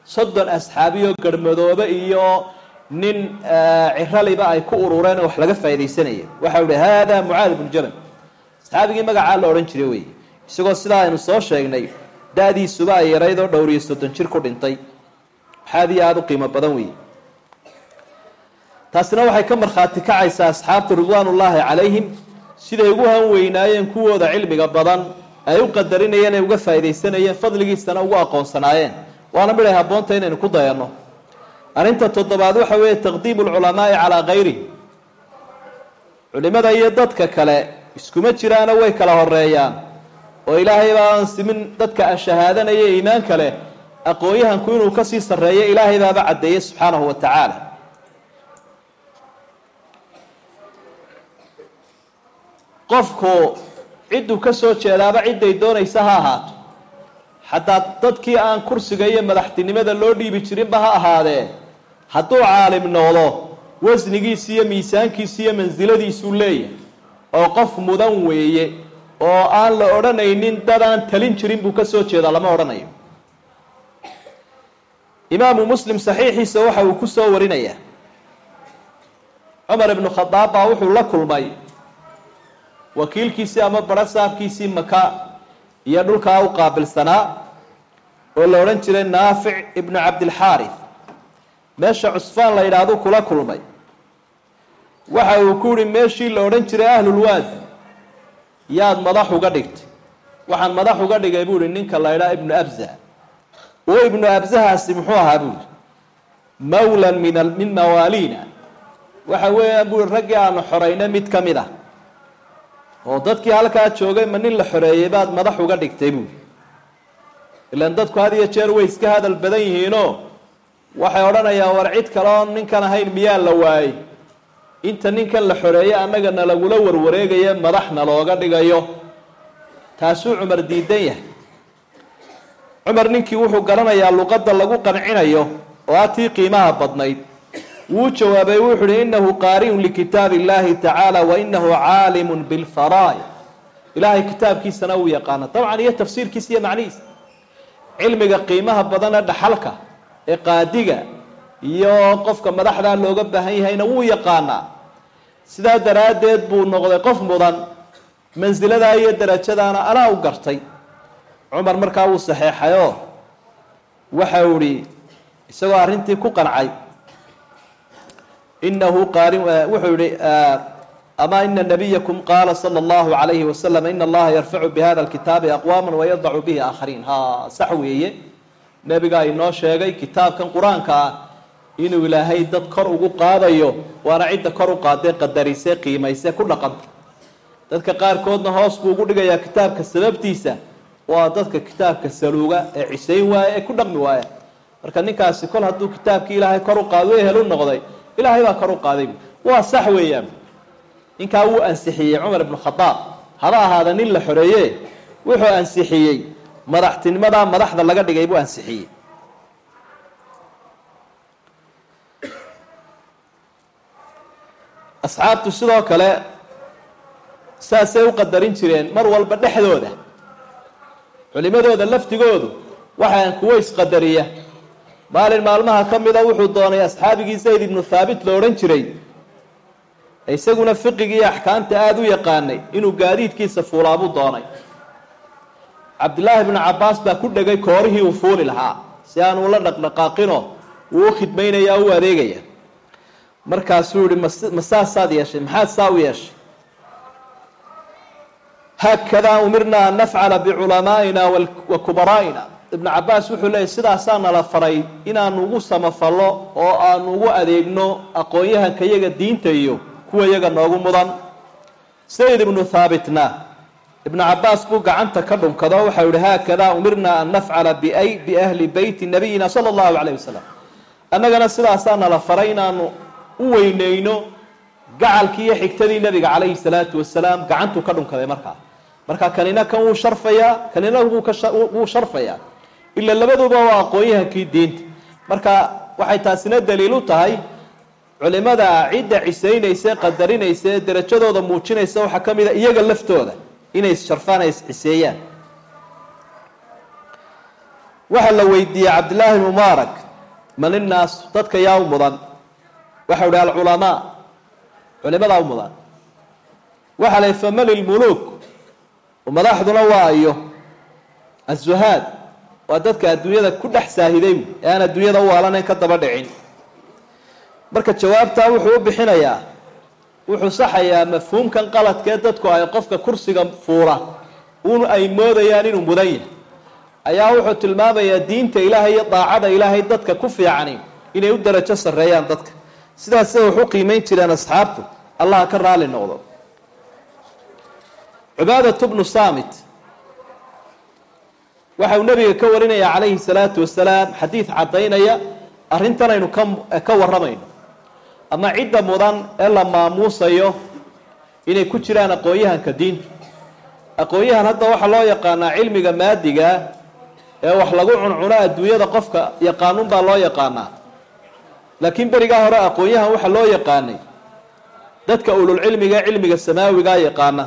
Soddon asxaabiyo garmadoobe iyo nin ciraliba ay ku urureen oo wax laga faaidaysanaya waxau ihi hada mucaad ibnu jabal asxaabigii magacaa la odhan jiray wey isagoo sidaa aynu soo sheegnay da-diisuba ay yarayd oo dhowr iyo soddon jir ku dhintay. Waxaad iyo aada u qiimo badan weeye. Taasina waxay ka markhaati kacaysaa asxaabtu ridwaan ullaahi calayhim siday ugu han weynaayeen kuwooda cilmiga badan ay u qadarinayeen ay uga faaidaysanayeen fadligiisana ugu aqoonsanaayeen. Waana midhay habboonta inaynu ku dayanno. Arrinta toddobaad waxa weeye taqdiimu lculamaai calaa kayrihi culimada iyo dadka kale iskuma jiraano way kala horeeyaan oo ilaahay baaban simin dadka ashahaadanaya iimaanka leh aqoon-yahanku inuu ka sii sarreeyo ilaahay baaba caddeeyey subxaanahu wa tacaala. Qofku cidduu ka soo jeedaaba cidday doonaysa ha ahaato. Xataa dadkii aan kursiga iyo madaxtinimada loo dhiibi jirinba ha ahaadee. Hadduu caalim noqdo wasnigiisi iyo miisaankiisi iyo mansiladiisuu leeyahay oo qof mudan weeye oo aan la odhanaynin dad aan talin jirin buu ka soo jeedaa lama odhanayo. Imaamu muslim saxiixiisa waxa uu ku soo warinayaa. Cumar ibnu khadaab baa wuxuu la kulmay wakiilkiisii ama barasaabkiisii maka iyo dhulkaa u qaabilsanaa oo la odhan jiray naafic ibnu cabdilxaarith meesha cusfaan la yidhaahdu kula kulmay waxa uu ku yihi meeshii la odhan jiray ahlulwaadi yaad madax uga dhigtay. Waxaan madax uga dhigay buu ihi ninka la ydhaa ibnu abza. Oo ibnu abzahaasi muxuu ahaa buu yihi mawlan min min mawaaliina waxa weeyaan buu ihi raggii aanu xorayna mid ka mid ah. Oo dadkii halkaa joogay ma nin la xoreeyey baad madax uga dhigtay buuri ilaan dadku had iyo jeer way iska hadal badan yihiinoo waxay odhanayaan war cid kale oon ninkan ahayn miyaa la waayey inta ninkan la xoreeye annaga na lagula warwareegaye madaxna looga dhigayo. Taasuu cumar diidan yahay. Cumar ninkii wuxuu garanayaa luqadda lagu qancinayo oo a tii qiimaha badnayd. Wuu jawaabay wuxu uhi inahu qaari'un likitaabi illahi tacaala wa inahu caalimun bilfaraa'id. Ilaahay kitaabkiisana uu yaqaana dabcan iyo tafsiirkiisa iyo macnihiisa cilmiga qiimaha badana dhaxalka ee qaadiga iyo qofka madaxdaa looga baahan yahayna wuu yaqaanaa sidaa daraaddeed buu noqday qof mudan. Mansiladaa iyo darajadaana alaa u gartay. Cumar markaa wuu saxeexayoo waxa uu ihi isagoo arrintii ku qancay inahu qaari wuxuu yihi ama ina nabiyakum qaala sala allahu calayhi wasalam ina allaha yarfacu bihada alkitaabi aqwaama wayadacu bihi aakhariin. Ha sax weeye. Nebigaa inoo sheegay kitaabkan qur'aanka ah inuu ilaahay dad kor ugu qaadayo waana cidda kor u qaadee qadarise qiimayse ku dhaqanta dadka qaarkoodna hoos buu ugu dhigayaa kitaabka sababtiisa. Waa dadka kitaabka saluuga ee cisayn waaya ee ku dhaqmi waaya marka ninkaasi kol hadduu kitaabkii ilaahay kor u qaado ehel u noqday. Ilaahay baa kor u qaaday. Waa sax weeyaan. Ninkaa wuu ansixiyey cumar ibnu khadaab. Haba ahaada nin la xoreeye wuxuu ansixiyey. Madaxtinimadaa madaxda laga dhigay buu ansixiyey asxaabtu sidoo kale saasay u qadarin jireen mar walba dhexdooda. culimadooda laftigoodu waxaan kuwo isqadariya maalin maalmaha ka mida wuxuu doonay asxaabigii zayd ibnu thaabit la odhan jiray isaguna fiqigii iyo axkaamta aada u yaqaanay inuu gaadiidkiisa fuulaabuu doonay. Cabdillaahi bnu cabbaas baa ku dhegay koorihii uu fuuli lahaa si aanuu la dhaqdhaqaaqino uu u khidmaynaya o u adeegaya markaasuu yihi ma saasaad yeeshay maxaad saa u yeeshay? Haakadaa umirna an nafcala biculamaa'ina wa kubaraa'ina ibnu cabaas wuxuu leeyay sidaasaa nala faray inaanu ugu samafallo oo aanu ugu adeegno aqoon-yahanka iyaga diinta iyo kuwa iyaga noogu mudan. Sayd ibnu thaabitna ibnu cabaas buu gacanta ka dhunkado waxau yihi haakadaa umirna an nafcala biahli beyti nabiyina sala allahu calayh wasalam annagana sidaasaa nala faray inaanu u weyneyno gacalkii iyo xigtadii nabiga calayhi salaatu wasalaam gacantuu ka dhunkaday markaa marka kanina kan wuu sharfayaa kanina wuu sharfayaa. Ila labaduba waa aqoon-yahankii diinta. Marka waxay taasina daliil u tahay culimada cidda cisaynaysa qadarinaysa ee derajadooda muujinaysa waxaa ka mid a iyaga laftooda inay sharfaan ay isciseeyaan waxaa la weydiiyey cabdillaahi mubaarak man innaas dadka yaa u mudan waxau ihi alculamaa. Culimadaa u mudan. Waxaa la faman ilmuluuk madaxduna waa iyo azuhaad waa dadka adduunyada ku dhex saahiday ee aan adduunyada u waalanayn ka daba dhicin. Marka jawaabtaa wuxuu u bixinayaa. Wuxuu saxayaa mafhuumkan qaladkee dadku ay qofka kursiga fuula. Un ay moodayaan inuu mudan yahay. Ayaa wuxuu tilmaamayaa diinta ilaahay iyo daacada ilaahay dadka ku fiicani inay u darajo sarreeyaan dadka sidaas wax u qiimeyn jireen asxaabtu allah ka raali noqdo. Cubaadat bnu samit waxa uu nabiga ka warinaya calayhi salaatu wasalaam xadiid caddaynaya arrintan aynu ka warramayno. Ama cidda mudan ee la maamuusayo inay ku jiraan aqoon-yahanka diinta aqoon-yahan hadda waxaa loo yaqaanaa cilmiga maadigaa ee wax lagu cuncuno adduunyada qofka yaqaanun baa loo yaqaanaa laakiin berigaa hore aqoon-yahan waxaa loo yaqaanay. Dadka ululcilmiga ee cilmiga samaawigaa yaqaana.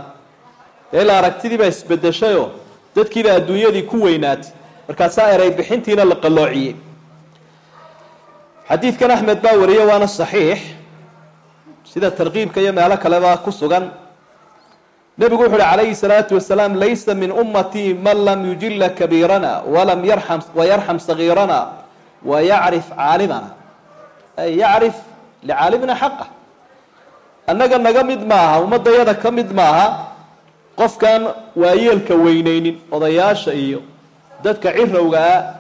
Ee ila aragtidiibaa isbedeshayoo dadkiibaa adduunyadii ku weynaatay markaasaa erey bixintiina la qalloociyey xadiidkan axmed baa wariye waana saxiix. Sida tarkiibka iyo meelo kaleba ku sugan. Nebigu wuxu uhi calayhi salaatu wasalaam laysa min ummatii man lam yujila kabiirana walam yarxam wayarxam sagiirana wayacrif caalimana yacrif licaalimina xaqa. Annaga naga mid maaha ummadayada ka mid maaha qofkaan waayeelka weyneynin odayaasha iyo dadka cirawgaa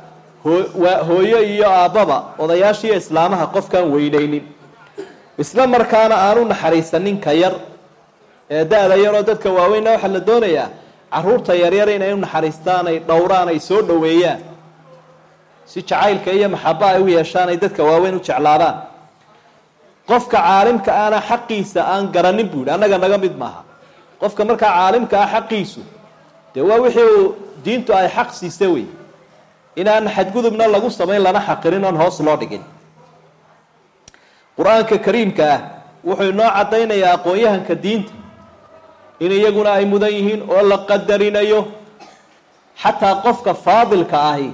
hoo hooyo iyo aabbaba odayaasha iyo islaamaha qofkaan weyneynin isla markaana aanu naxariisanin ka yar ee da-da yaroo dadka waaweynna waxaa la doonayaa carruurta yaryar inay u naxariistaan ay dhowraan ay soo dhoweeyaan si jacaylka iyo maxaba ay u yeeshaan ay dadka waaweyn u jeclaadaan. Qofka caalimka ana xaqiisa aan garanin buu yidhi annaga naga mid maaha. Qofka markaa caalimka ah xaqiisu dee waa wixii uu diintu ay xaq siisa wey inaan xadgudubna lagu samayn lana xaqirin oon hoos loo dhigin. Qur'aanka kariimka ah wuxuu inoo caddaynayaa aqoon-yahanka diinta. In iyaguna ay mudan yihiin oo la qadarinayo. Xataa qofka faadilka ahi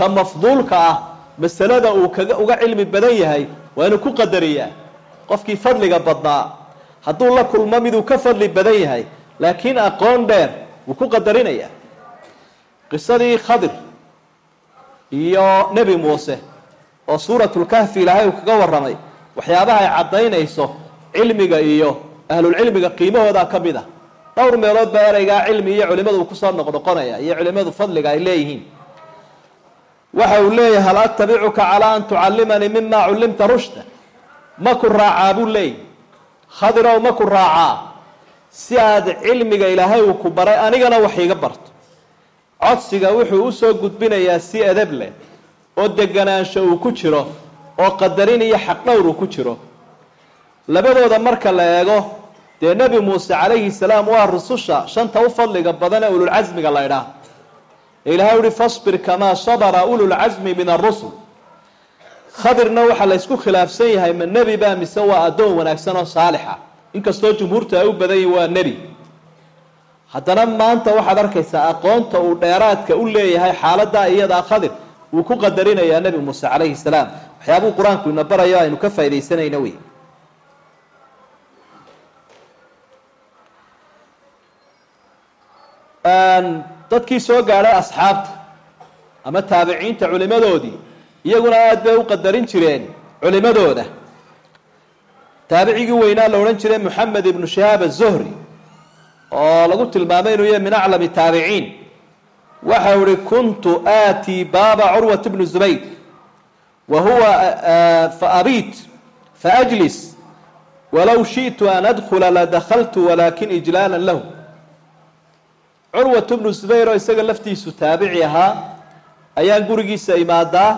ka mafduulka ah masalada uu kaga uga cilmi badan yahay waa inuu ku qadariyaa. Qofkii fadliga badnaa hadduu la kulmo miduu ka fadli badan yahay laakiin aqoon dheer wuu ku qadarinayaa. Qisadii khadir iyo nebi muuse oo suuratulkahfi ilaahay uu kaga warramay waxyaabaha ay caddaynayso cilmiga iyo ahlulcilmiga qiimahooda ka mid ah. Dhowr meelood baa ereygaa cilmi iyo culimadu uu ku soo noqnoqonaya iyo culimadu fadliga ay leeyihiin waxa uu leeyahay hal attabicuka calaa an tucallimanii mima cullimta rushda? Ma ku raacaa buu leeyahy khadirow ma ku raacaa. Si aad cilmiga ilaahay uu ku baray anigana wax iiga barto. Codsiga wuxuu u soo gudbinayaa si edab leh oo deganaansho uu ku jiro oo qadarin iyo xaqdhowr uu ku jiro. Labadooda marka la eego dee nebi muuse calayhi salaam waa rususha shanta u fadliga badan ee ululcasmiga la ydhaah ilahay uhi fasbir kamaa sabara ululcasmi min arusul khadirna waxaa la ysku khilaafsan yahay ma nebi baa mise waa addoon wanaagsan oo saalixa. Inkastoo jumhuurta ay u badan yihiin waa nebi. Haddana maanta waxaad arkaysaa aqoonta uu dheeraadka u leeyahay xaaladaa iyadaa khadir wuu ku qadarinayaa nebi muuse calayhi salaam. Waxyaabuu qur'aanku ina barayo aynu ka faaidaysanayna wey dadkii soo gaadhay asxaabta ama taabiciinta culimadoodii iyaguna aada bay u qadarin jireen culimadooda taabicigii weynaa la odhan jiray moxamed ibnu shahaab azuhri oo lagu tilmaamay inuu yahay min aclami taabiciin. Waxau ihi kuntu aatii baaba curwat bnu zubayr wa huwa faabit faajlis walow shiئtu an adkula ladakaltu walakin ijlaala lahu curwat bnu zubayr oo isaga laftiisu taabici ahaa ayaan gurigiisa imaadaa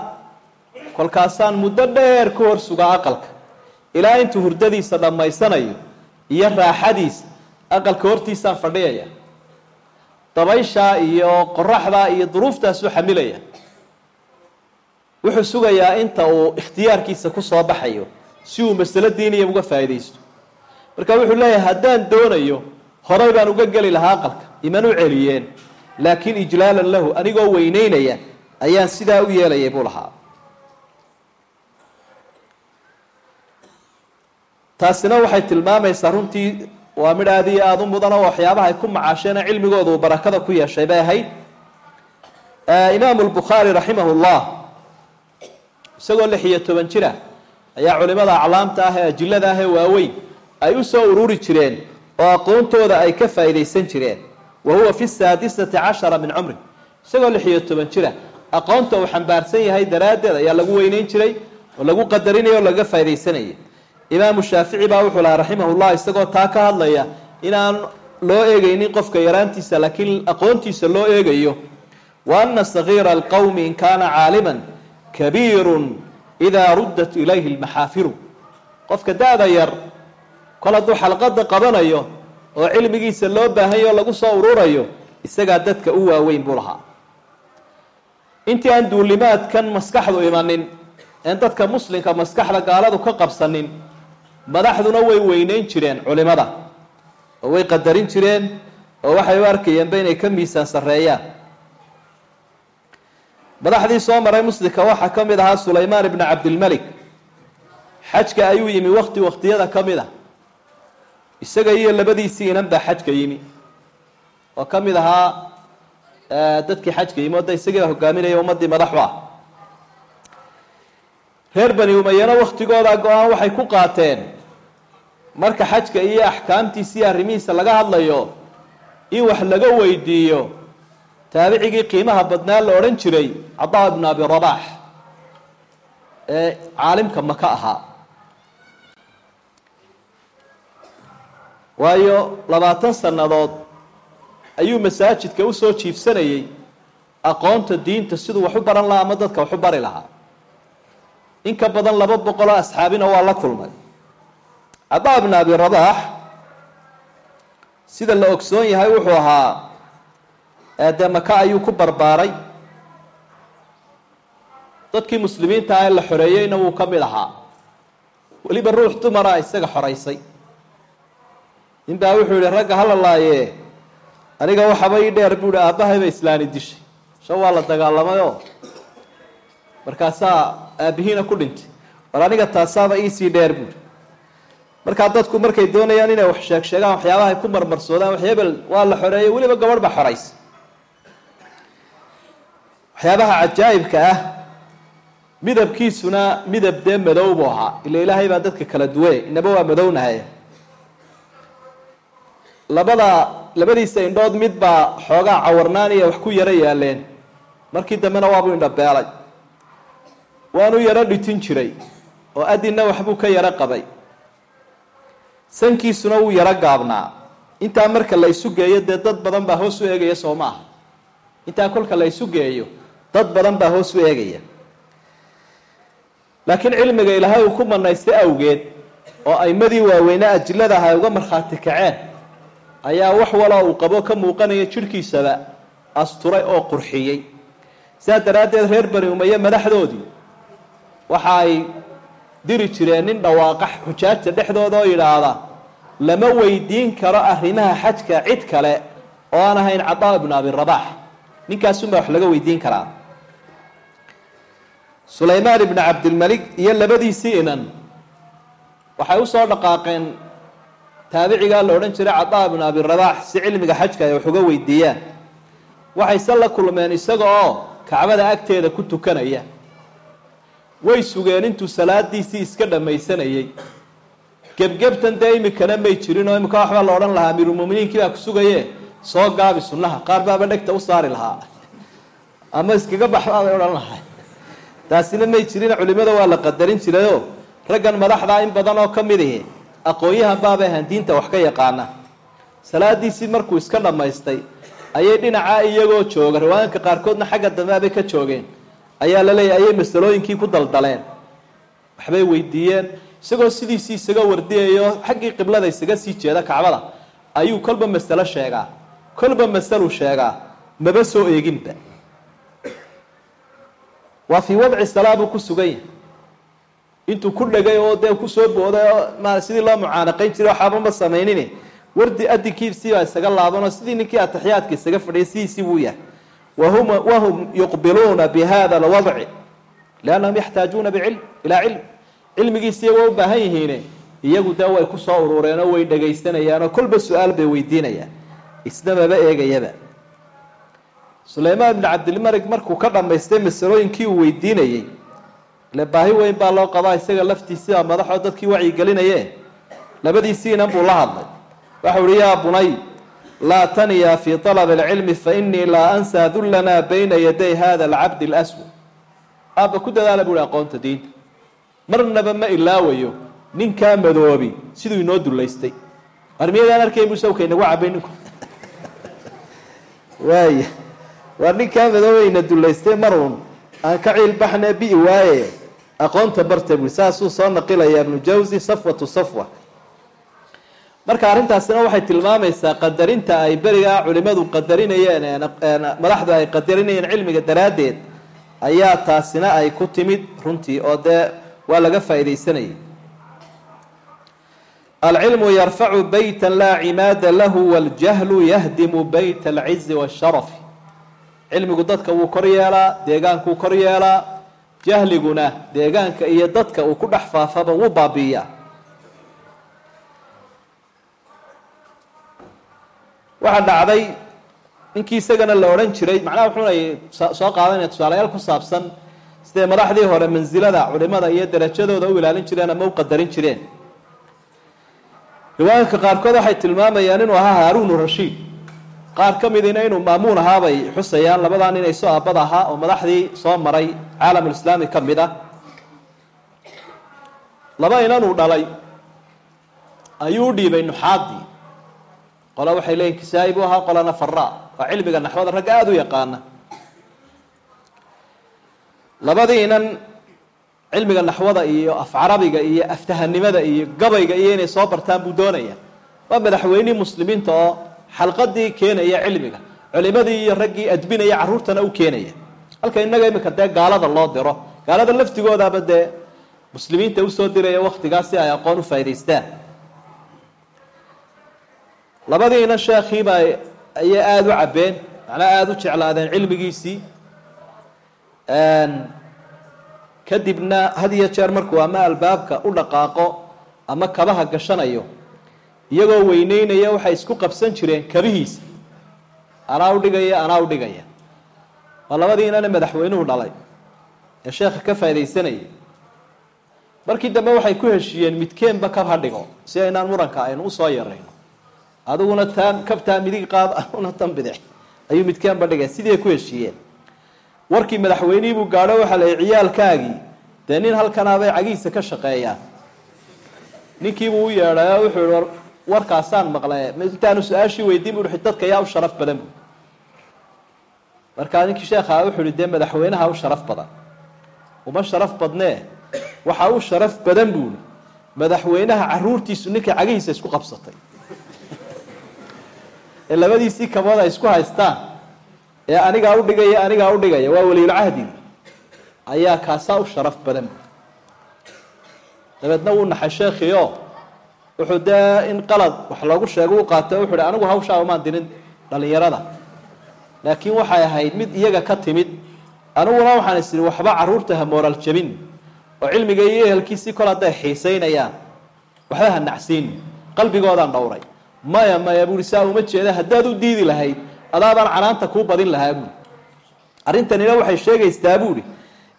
kolkaasaan muddo dheer ka hor sugaa aqalka. Ilaa intuu hurdadiisa dhammaysanayo iyo raaxadiisa aqalka hortiisaan fadhiyaya. Dabayshaa iyo qoraxdaa iyo duruuftaasuu xamilaya. Wuxuu sugayaa inta uu ikhtiyaarkiisa ku soo baxayo si uu masalo diiniya uga faa'iidaysto. Marka wuxuu leeyahay haddaan doonayo horay baan uga geli lahaa aqalka iman u celiyeen laakiin ijlaalan lahu anigoo weyneynaya ayaan sidaa u yeelayay buu lahaa. Taasina waxay tilmaamaysaa runtii waa midh aada iyo aada u mudan oo waxyaabaha ay ku macaasheena cilmigooda uu barakada ku yeeshay bay ahayd. Imaamu lbukhaari raximah llah isagoo lix iyo toban jira ayaa culimada aclaamta ah ee ajilada ah ee waaweyn ay u soo ururi jireen oo aqoontooda ay ka faa'iidaysan jireen wa fi saadisati cashara min cumri isagoo lix iyo toban jira aqoonta uu xambaarsan yahay daraaddeed ayaa lagu weyneyn jiray oo lagu qadarinaya oo laga faaidaysanayay imaamu shaafici baa wuxuu lahaa raximahullah isagoo taa ka hadlaya inaan loo eegaynin qofka yaraantiisa laakiin aqoontiisa loo eegayo wa ana sagiira alqowmi in kaana caaliman kabiirun idaa ruddat ilayhi lmaxaafiru qofka da-da yar kol hadduu xalqada qabanayo oo cilmigiisa loo baahanya oo lagu soo ururayo isagaa dadka u waaweyn buu lahaa. Intii aan duulimaadkan maskaxdu imanin een dadka muslimka maskaxda gaaladu ka qabsanin madaxduna way weyneyn jireen culimada oo way qadarin jireen oo waxay u arkayeenba inay ka miisaan sarreeyaan madaxdii soo maray muslimka waxaa ka mid ahaa sulaymaan ibnu cabdilmelik xajka ayuu yimi wakti waktiyada ka mid a isaga iyo labadiisii inan baa xajka yimi. Oo ka mid ahaa dadkii xajka yimi o da isagiibaa hogaaminaya ummaddii madaxu ah reer bani umayana waktigooda go'aan waxay ku qaateen marka xajka iyo axkaamtiisiiyo arrimihiisa laga hadlayo in wax laga weydiiyo taabicigii qiimaha badnaa la odhan jiray cadaa ibnu abi rabax ee caalimka maka ahaa waayo labaatan sannadood ayuu masaajidka u soo jiifsanayay aqoonta diinta siduu wax u baran lahaa ama dadka wax u bari lahaa. In ka badan laba boqoloo asxaabina waa la kulmay. Cadaa ibnu abi rabax sida la ogsoon yahay wuxuu ahaa dee maka ayuu ku barbaaray. Dadkii muslimiinta ah ee la xoreeyeyna wuu ka mid ahaa. Weliba ruux dumara isaga xoraysay nin baa wuxuu yihi ragga hala laaye aniga waxaba ii dheer buu hi aabahayba islaani dishay. Shan waa la dagaalamay oo markaasaa aabihiina ku dhintay. War aniga taasaaba iisii dheer buuri markaa dadku markay doonayaan inay wax sheeg sheegaan ku marmarsoodaan wax waa la xoreeyey weliba gabadh ba xoraysay waxyaabaha cajaa'ibka ah midabkiisuna midab dee madow buu ahaa. Ila ilaahay baa dadka kala duwe inaba waa madownahay labada labadiisa indhood mid baa xoogaa cawarnaan iyo wax ku yaro yaaleen. Markii dambena waabuu indhabeelay waanu yaro dhitin jiray oo adinna waxbuu ka yaro qabay. Sankiisuna wuu yaro gaabnaa. Intaa marka la isu geeyo dee dad badan baa hoos u eegaya soo maaha intaa kolka la isu geeyo dad badan baa hoos u eegaya. Laakiin cilmiga ilaahay uu ku manaystay awgeed oo aimadii waaweyne ajiladaha ay uga markhaati kaceen ayaa wax waloo uu qabo ka muuqanaya jidhkiisaba asturay oo qurxiyey. Sidaa daraaddeed reer bani umaye madaxdoodii waxa ay diri jireen nin dhawaaqa xujaajta dhexdooda oo yidhaahda lama weydiin karo arrimaha xajka cid kale oo aan ahayn cadaa ibnu abi rabax ninkaasunbaa wax laga weydiin karaa. Sulaymaan ibnu cabdilmalik iyo labadiisii inan waxay u soo dhaqaaqeen taabicigaa la odhan jiray cadaa ibnu abi rabax si cilmiga xajka ay wax uga weydiiyaan. Waxayse la kulmeen isaga oo kacbada agteeda ku tukanaya. Way sugeen intuu salaadiisii iska dhammaysanayay. Gebgebtan dee imikana may jirin oo imika waxbaa la odhan lahaa amiirulmuminiinkii baa ku sugaye. Soo gaabi sunnaha qaar baaba dhegta u saari lahaa. Ama iskaga baxbaa bay odhan lahay taasina may jirin culimada waa la qadarin jirayoo raggan madaxdaa in badan oo ka mid ihi aqoon-yahan baabay ahaan diinta wax ka yaqaana. Salaadiisii markuu iska dhammaystay ayay dhinacaa iyagoo jooga riwaayanka qaarkoodna xagga dambeabay ka joogeen. Ayaa la leeyahy ayay masalooyinkii ku daldaleen. Waxbay weydiiyeen isagoo sidiisii isaga wardiyayo xaggii qiblada isaga sii jeeda kacbada. Ayuu kolba masalo sheegaa kolba masaluu sheegaa maba soo eeginba. Waa fii wadci salaa buu ku sugan yahay intuu ku dhegay oo dee ku soo booday oo ma sidii loo mucaanaqayn jiray waxaaba ma samaynin wardi adinkiisii isaga laabanoo sidii ninkii ataxiyaadka isaga fadhiyay sidiisii buu yahay. Wahum wahum yuqbiluuna bi hada alwadci liannahum yaxtaajuuna bicilm ilaa cilm. Cilmigiisi iyagoo u baahan yihiine iyagu dee way ku soo urureen oo way dhegaysanayaan oo kolba su'aal bay weydiinayaan. Isna maba eegayaba. Sulaymaan ibnu cabdilmalik markuu ka dhammaystay masalooyinkii uu weydiinayey ile baahi weyn baa loo qabaa isaga laftiisibaa madaxoo dadkii wacyigelinaye labadiisiinan buu la hadlay. Waxau uhi yaa bunay laa taniya fii talabi alcilmi fa inii laa ansaa dullanaa bayna yaday hada alcabdi alaswad. Aabba ku dadaala buuhi aqoonta diinta. Marnaba ma ilaawayo ninkaa madoobi siduu inoo dullaystay. Armiyadaan arkayn buu sawka inagu cabay ninku. *laughs* Waaya waa ninkaa madoobeyna dullaystay maruun aan ka ciilbaxne bi waaye aqoonta barta bui saasuu soo naqilaya ibnu jawsi safwatu safwa. Marka arrintaasina waxay tilmaamaysaa qadarinta ay berigaa culimadu qadarinayeen madaxdu ay qadarinayeen cilmiga daraaddeed ayaa taasina ay ku timid runtii oo dee waa laga faaidaysanayay alcilmu yarfacu bayta laa cimaada lahu waljahlu yahdimu bayt alcizi washarafi cilmigu dadka wuu kor yeelaa deegaankuu kor yeelaa jahliguna deegaanka iyo dadka uu ku dhex faafaba wuu baabi'iyaa waxaa dhacday ninkii isagana la odhan jiray macnaha wuxuunay soo qaadanaya tusaalayaal ku saabsan siday madaxdii hore mansilada culimada iyo darajadooda u ilaalin jireen ama u qadarin jireen. Riwaayadka qaarkood waxay tilmaamayaan inuu ahaa haaruunu rashiid qaar ka midina inuu maamuun ahaabay xusayaan labadaa nin ay soo aabad ahaa oo madaxdii soo maray caalamulislaami ka mid ah. Laba inanuu dhalay ayuu u dhiibay nuxaadii qole waxay leeyihiin kisaa-i buu ahaa qolana faraa waa cilmiga naxwada ragga aada u yaqaana. Labadii inan cilmiga naxwada iyo af carabiga iyo aftahanimada iyo gabayga iyo inay soo bartaan buu doonaya waa madaxweynihii muslimiinta oo xalqadii keenaya cilmiga culimadii iyo raggii adbinaya carruurtana u keenaya. Halka innaga imika dee gaalada loo diro gaalada laftigoodaaba dee muslimiinta u soo diraya waktigaas si ay aqoon u faa'idaystaan. Labadiina sheekhiiba ayay aada u cabbeen macnaa aada u jeclaadeen cilmigiisii. Kadibna had iyo jeer markuu ama albaabka u dhaqaaqo ama kabaha gashanayo iyagoo weyneynaya waxay isku qabsan jireen kabihiisa. Anaa udhigaya anaa udhigaya waa labadiinana madaxweynuhu dhalay ee sheekha ka faaidaysanayay markii dambe waxay ku heshiiyeen midkeenba kab ha dhigo si aynaan muranka aynu u soo yarayno. Adiguna taan kabtaa midig qaad *laughs* anuna tan bidix. Ayuu midkeenba dhigay sidii ku heshiiyeen? Warkii madaxweynihii buu gaadho waxaa la ciyaalkaagii dee nin halkanaabay cagihiisa ka shaqeeyaan. Ninkiibuu u yeedhay oo wuxuu warkaasaan maqlay intaanu su'aashii weydiin bu dadka yaa u sharaf badan bu markaa ninkii sheekha wuxuu yihi dee madaxweynaha u sharaf badan. Uma sharaf badnee waxaa u sharaf badan buui madaxweynaha caruurtiisu ninkay cagihiisa isku qabsatay. Ee labadiisii kabood ay isku haystaan ee anigaa udhigaya anigaa udhigaya waa waliyulcahdi ayaa kaasaa u sharaf badan dabeedna wuu naxay sheekii o wuxuu dee in qalad wax loogu sheego u qaatay wuxu hi anigu hawshaa umaan dirin dhalinyarada laakiin waxay ahayd mid iyaga ka timid aniguna waxaan is ihi waxba carruurta ha mooraal jabin oo cilmiga iyo ehelkiisii kol hadday xiisaynayaan. Waxba ha nacsiin qalbigoodaan dhowray. Maya maya buui saa uma jeeda haddaad u diidi lahayd adaabaan canaanta kuu badin lahaa. Buui arrintanina waxay sheegaysaa buuhi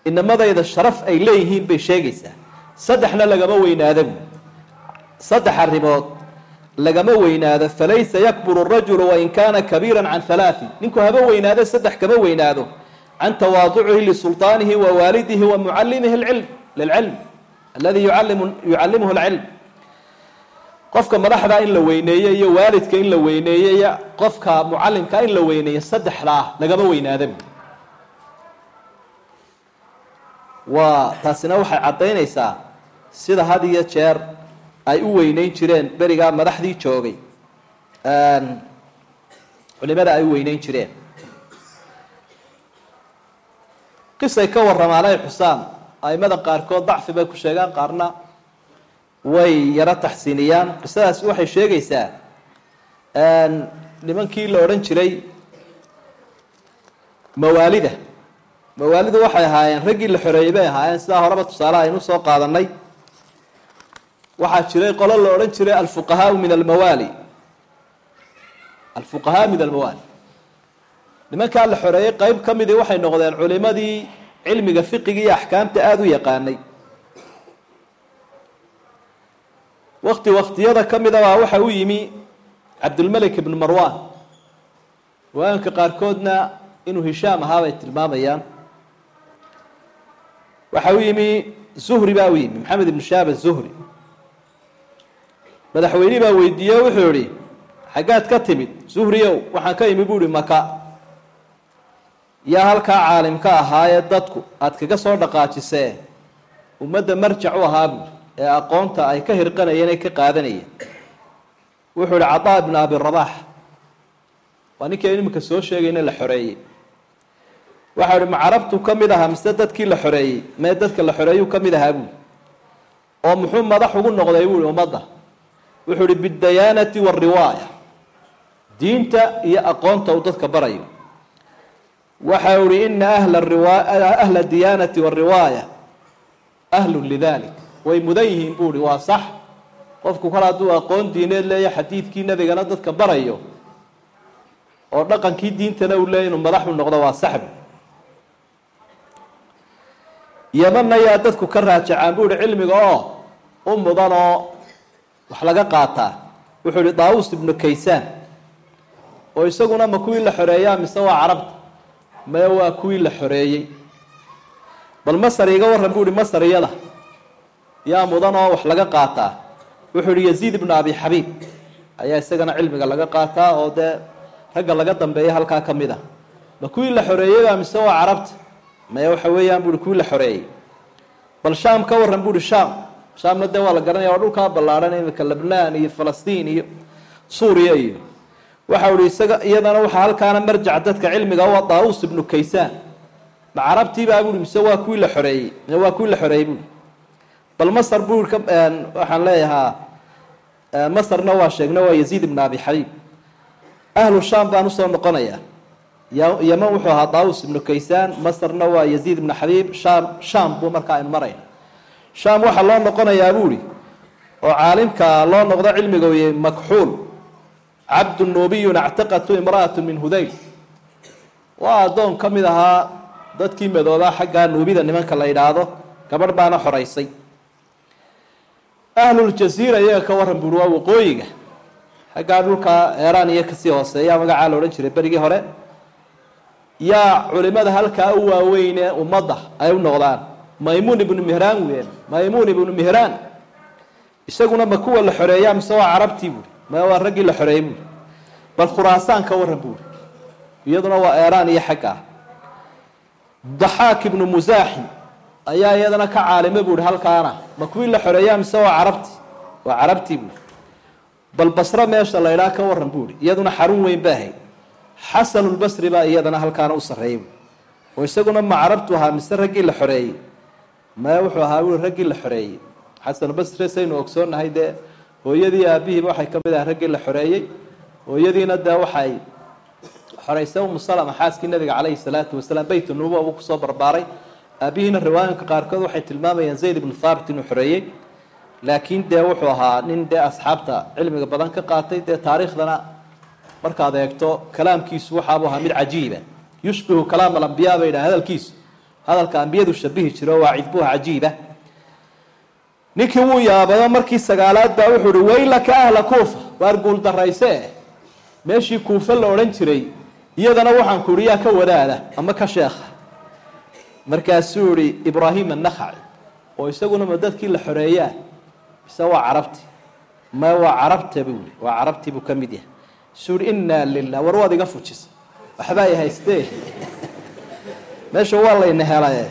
inamadayda sharaf ay leeyihiin bay sheegaysaa. Saddexna lagama weynaada buui saddex arrimood lagama weynaado falaysa yakburu rajulu wain kaana kabiira can halaain ninku haba weynaado saddex kama weynaado. Can tawaaducihi lisulطaanihi wa waalidihi wa mucalimihi lcilm lilcilm aladi yucallimuhu alcilm. Qofka madaxda in la weyneeyo iyo waalidka in la weyneeyo iyo qofka mucalimka in la weyneeyo saddexdaa lagama weynaadaba waa taasina waxay caddaynaysaa sida had iyo jeer ay u weyneyn jireen berigaa madaxdii joogay. Culimada ay u weyneyn jireen. Qisay ka warramaan ay xusaan aimada qaarkood dacfi bay ku sheegaan qaarna way yaro taxsiiniyaan. Qisadaas waxay sheegaysaa nimankii la odhan jiray mawaalida. Mawaalidu waxay ahaayeen raggii la xoreeyey bay ahaayeen. Sidaa horeba tusaale aynu soo qaadanay waxaa jiray qolo la odhan jiray alfuqahaau min almawaali. Alfuqahaa min almawaali. Nimankaa la xoreeyey qeyb ka midii waxay noqdeen culimadii cilmiga fiqiga iyo axkaamta aada u yaqaanay. Wakti waktiyada ka midabaa waxa u yimi cabdulmelik ibnu marwan waayanka qaarkoodna inuu hishaam ahaa bay tilmaamayaan. Waxa u yimi zuhri baa u yimi maxamed ibnu shaab azuhri madaxweyne baa weydiiye wuxuu yihi xaggaad ka timid zuhriow waxaan ka imi bu ihi maka yaa halkaa caalimka ahaayee dadku aada kaga soo dhaqaajisee ummadda marjac u ahaa buuri ee aqoonta ay ka hirqanayeen ay ka qaadanayeen. Wuxuu ihi cadaa ibnu abi rabax waa ninkii aynu iminka soo sheegayna la xoreeyey. Waxau ihi ma carabtu ka mid ahaa mise dadkii la xoreeyey mee dadka la xoreeyuu ka mid ahaa? buuri oo muxuu madax ugu noqday? buuhi ummadda wuxuu ihi bidayaanati wariwaaya diinta iyo aqoonta uu dadka barayo. Waxa u ihi ina ahla ahla diyaanati wariwaaya ahlun lidalik. Way mudan yihiin buu ihi waa sax. Qofku kol hadduu aqoon diineed leeya xadiidkii nebigana dadka barayo oo dhaqankii diintana uu leeya inuu madaxu noqdo waa saxbu yamana yaa dadku ka raajacaan buu ihi cilmiga oo u mudan oo wax laga qaataa wuxuu ihi daawus ibnu kaysaan oo isaguna ma kuwii la xoreeyaa mise waa carabta? Maya waa kuwii la xoreeyey. Bal masar iga warran buu ihi masar iyada yaa mudan oo wax laga qaataa wuxuu ihi yaziid ibnu abi xabiib ayaa isagana cilmiga laga qaataa oo dee ragga laga dambeeya halkaa ka mid ah. Ma kuwii la xoreeyeybaa mise waa carabta? Maya waxa weeyaan bu uhi kuwii la xoreeyey. Bal shaam ka warran bu uhi shaam shaamna dee waa la garanaya waa dhulkaa ballaadhan imika lebnaan iyo falastiin iyo suuriya iyo waxau ihi isaga iyadana waxaa halkaana marjac dadka cilmiga waa daawus ibnu kaysaan. Ma carabtiibaa buui mise waa kuwii la xoreeyey? Waa kuwii la xoreeyey? buui bal masar bui waxaan leeyahaa masarna waa sheegna waa yaziid ibnu abi xabiib ahlu shaam baan u soo noqonayaa. Yeman wuxuu ahaa daawus ibnu kaysaan masarna waa yaziid ibnu xabiib shaam shaam buu markaa aynu marayna shaam waxaa loo noqonayaa buuhi oo caalimka loo noqdo cilmiga weye makxuul. Cabdu nuubiyun actaqatu imra'atu min hudayl. Waa addoon ka mid ahaa dadkii madoobaa xaggaa nuubida nimanka la yidhaahdo gabadh baana xoraysay. Ahluljaziira iyaga ka warran buuri waa waqooyiga. Xaggaa dhulka eeraan iyo ka sii hooseeya magacaa la odhan jiray berigii hore. Yaa culimada halkaa u waaweyne ummadda ay u noqdaan maymuun ibnu mihraan weyn. Maymuun ibnu mihraan isaguna ma kuwa la xoreeyaa mise waa carabtii buuri ma waa raggii la xoreeyey buuri bal khuraasaan ka warran buuri iyaduna waa eeraan iyo xagga ah. Daxaak ibnu musaaxim ayaa iyadana ka caalime buuhi halkaana. Ma kuwii la xoreeyaa mise waa carabti waa carabtii buuri bal basre meesha la ydhaa ka warran buuhi iyaduna xarun weyn ba ahayd. Xasanulbasri baa iyadana halkaana u sarreeyey buui oo isaguna ma carabtu ahaa mise raggii la xoreeyey maya wuxuu ahaa buui raggii la xoreeyey. Xasanulbasri saynu ogsoonnahay dee hooyadii aabihiiba waxay ka mid ahay raggii la xoreeyey. Hooyadiina dee waxay xoreysay umu salama xaaskii nabiga calayhi salaatu wasalaam beyt nubuwa buu ku soo barbaaray. Aabihiina riwaayinka qaarkood waxay tilmaamayaan zayd ibnu thaabit inuu xoreeyey. Laakiin dee wuxuu ahaa nin dee asxaabta cilmiga badan ka qaatay dee taariikhdana markaad eegto kalaamkiisu waxaabuu ahaa mid cajiiba yushbihu kalaam alambiya bay yidhaha hadalkiisu hadalka ambiyadu shabihi jiro waa cidbuha cajiiba. Ninkii wuu yaabayo markii sagaalaad baa wuxuu uhi waylaka ahla kuufa waar guul darayse meeshii kuufe la odhan jiray iyadana waxaan ku uhi yaa ka wadaada ama ka sheekha. Markaasuu ihi ibraahim annakhaci oo isaguna ma dadkii la xoreeyaa? Mise waa carabti? Ma waa carabta buu ihi waa carabtii buu ka mid yahay. Suu ihi innaa lilah war waad iga fujisa waxbaa i *laughs* meesha waa layna helaye.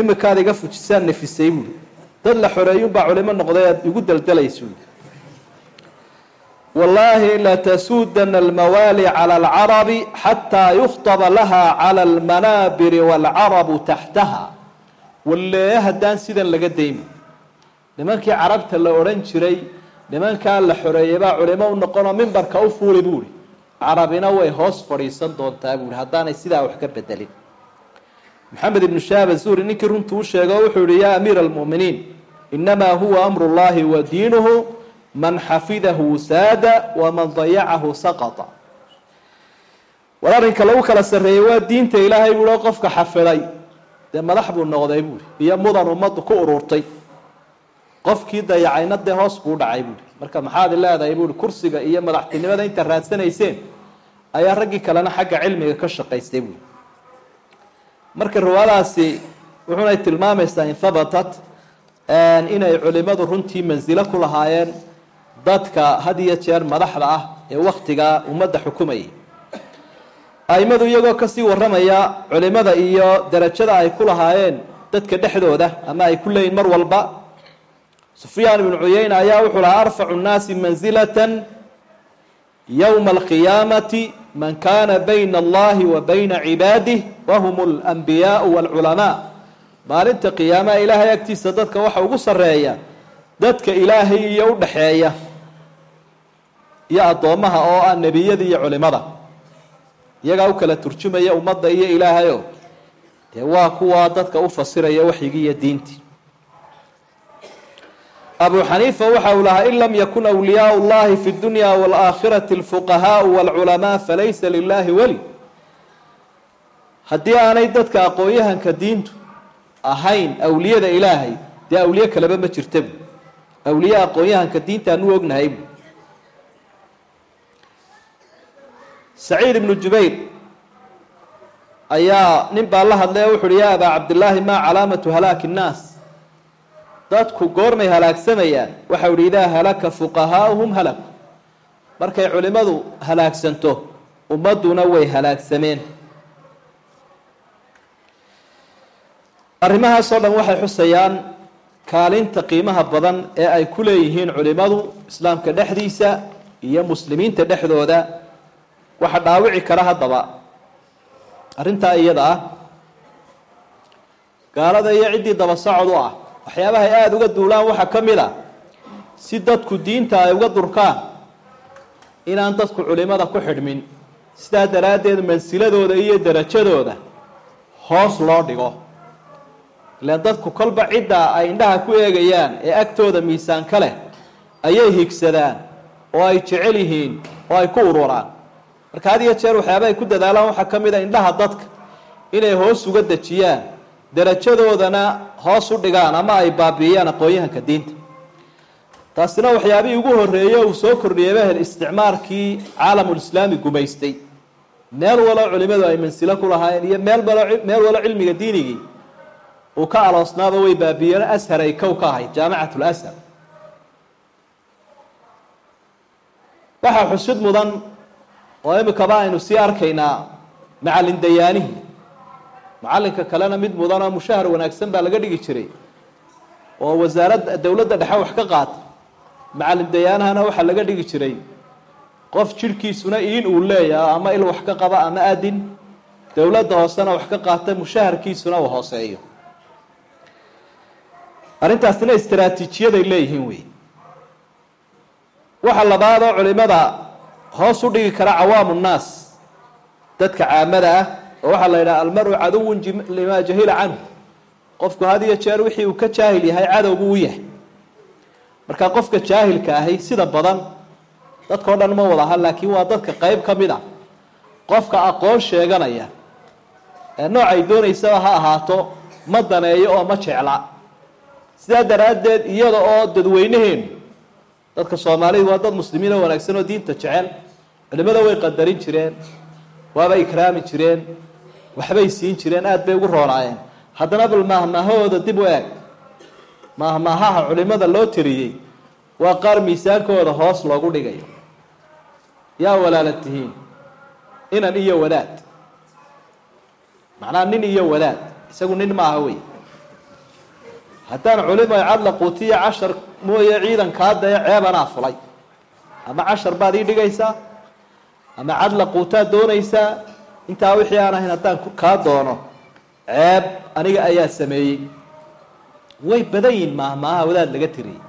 Imikaad iga fujisaan nafisay buui dad la xoreeyunbaa culimo noqday aad igu daldalaysu wallaahi latasuudana almawaali cala alcarabi xataa yukhtaba laha cala almanaabiri waalcarabu taxtaha. Wallee haddaan sidan laga daymi nimankii carabta la odhan jiray nimankaa la xoreeyey baa culimo u noqonoo mimbarka u fuuli buuhi carabina way hoos fadhiisan doontaa buuhi haddaanay sidaa wax ka bedelin maxamed ibnu shaab azuri ninkii runtuu sheego wuxuu yihi yaa amiira almu'miniin inamaa huwa amru llahi wa diinuhu man xafidahu saada waman dayacahu saqata. War arrinka lagu kala sarreeyey waa diinta ilaahay buuhi qofka xafiday. Dee madax buu noqday buuhi iyo mudan ummaddu ku ururtay. Qofkii dayacayna dee hoos buu dhacay buuhi marka maxaad leedahay buuhi kursiga iyo madaxtinimada inta raadsanayseen ayaa raggii kalena xagga cilmiga ka shaqaystay buuhi marka riwaayadaasi wuxunay tilmaamaysaa in habatat inay culimadu runtii mansilo ku lahaayeen dadka had iyo jeer madaxda ah ee waktigaa ummadda xukumayay aimadu iyagoo ka sii waramaya culimada iyo darajada ay ku lahaayeen dadka dhexdooda ama ay ku leeyihiin mar walba sufyaan ibnu cuyeyna ayaa wuxuu lahaa arfacu nnaasi mansilatan yowma alqiyaamati man kana bayna allahi wa bayna cibaadih wahum alanbiyaau walculamaa maalinta qiyaamaha ilaahay agtiisa dadka waxa ugu sarreeya dadka ilaahay iyo u dhaxeeya iyo addoommaha oo ah nebiyada iyo culimada. Iyagaa u kala turjumaya ummadda iyo ilaahayo. Dee waa kuwa dadka u fasiraya waxyigii iyo diintii abu xaniifa waxa uu lahaa in lam yakun awliyaau llahi fi dunya waalaakhirati alfuqahaau walculamaa falaysa lilahi weli haddii aanay dadka aqoon-yahanka diintu ahayn awliyada ilaahay dee awliye kaleba ma jirta bu awliye aqoon-yahanka diintaan u ognahay bu saciid ibnu jubayr ayaa nin baa la hadlay wuxu uhi ya abaa cabdillaahi maa calaamatu halaaki nnaas dadku goormay halaagsamayaan waxa uhi idaa halaka fuqahaauhum halaku markay culimadu halaagsanto ummadduna way halaagsameen arrimahaasoo dhan waxay xusayaan kaalinta qiimaha badan ee ay ku leeyihiin culimadu islaamka dhexdiisa iyo muslimiinta dhexdooda. Waxa dhaawici kara haddaba. Arrintaa iyada ah gaalada iyo ciddii daba socod u ah waxyaabahay aada uga duulaan waxaa ka mid a si dadku diinta ay uga durkaan inaan dadku culimada ku xidhmin sidaa daraaddeed mansiladooda iyo derajadooda hoos loo dhigo. Ilaan dadku kolba cidda ay indhaha ku eegayaan ee agtooda miisaan ka leh ayay higsadaan oo ay jecel yihiin oo ay ku ururaan. Marka had iyo jeer waxyaaba ay ku dadaalaan waxaa ka mid a indhaha dadka inay hoos uga dejiyaan derajadoodana hoos u dhigaan ama ay baabi'iyaan aqoon-yahanka diinta. Taasina waxyaabihii ugu horreeye uu soo kordhiyay bahel isticmaarkii caalamulislaami gumaystay. Meel walo culimadu ay mansilo ku lahaayeen iyo meel walo meel walo cilmiga diinigii uu ka aloosnaaba way baabiiyeen. Ashar ay kow ka ahayd jaamicat lashar waxaa xusid mudan oo imikaba aynu sii arkaynaa macalin dayaanihi macallinka kalena mid mudan oo mushahar wanaagsan baa laga dhigi jiray. Oo wasaaradda dowladda dhexe wax ka qaata macalin dayaanahana waxaa laga dhigi jiray. Qof jidhkiisuna iin uu leeyaha ama il wax ka qaba ama adin dowladda hoosena wax ka qaata mushaharkiisuna uu hooseeyo. Arrintaasina istaraatiijiyaday leeyihiin wey. Waxa labaad oo culimada hoos u dhigi kara cawaamu nnaas dadka caamada ah oo waxaa la yidhaha almaru caduwun limaa jahila canhu. Qofku had iyo jeer wixii uu ka jaahil yahay cadow buu u yahay. Marka qofka jaahilka ahi sida badan dadkao dhan ma wada aha laakiin waa dadka qeyb ka mid a qofka aqoon sheeganaya ee noocay doonaysaba ha ahaato ma daneeyo oo ma jecla. Sidaa daraaddeed iyada oo dadweynaheenu dadka soomaalidu waa dad muslimiin oo wanaagsan oo diinta jecel culimada way qadarin jireen waaba ikraami jireen waxbay siin jireen aada bay ugu roonaayeen. Haddana bal maahmaahahooda dib u eeg. Maahmaahaha culimada loo tiriyey waa qaar miisaankooda hoos loogu dhigayo. Yaa walaala tihiin inan iyo wadaad macnaha nin iyo wadaad isagu nin maaha wey. Haddaan culimo cadla quutiya cashar mooye ciidankaa dee ceebanaa fulay. Ama cashar baad ii dhigaysaa? Ama cadla quutaad doonaysaa intaa wixii aan ahayn haddaan kaa doono ceeb aniga ayaa sameeyey. Way badan yihiin maahmaaha wadaad laga tiriyey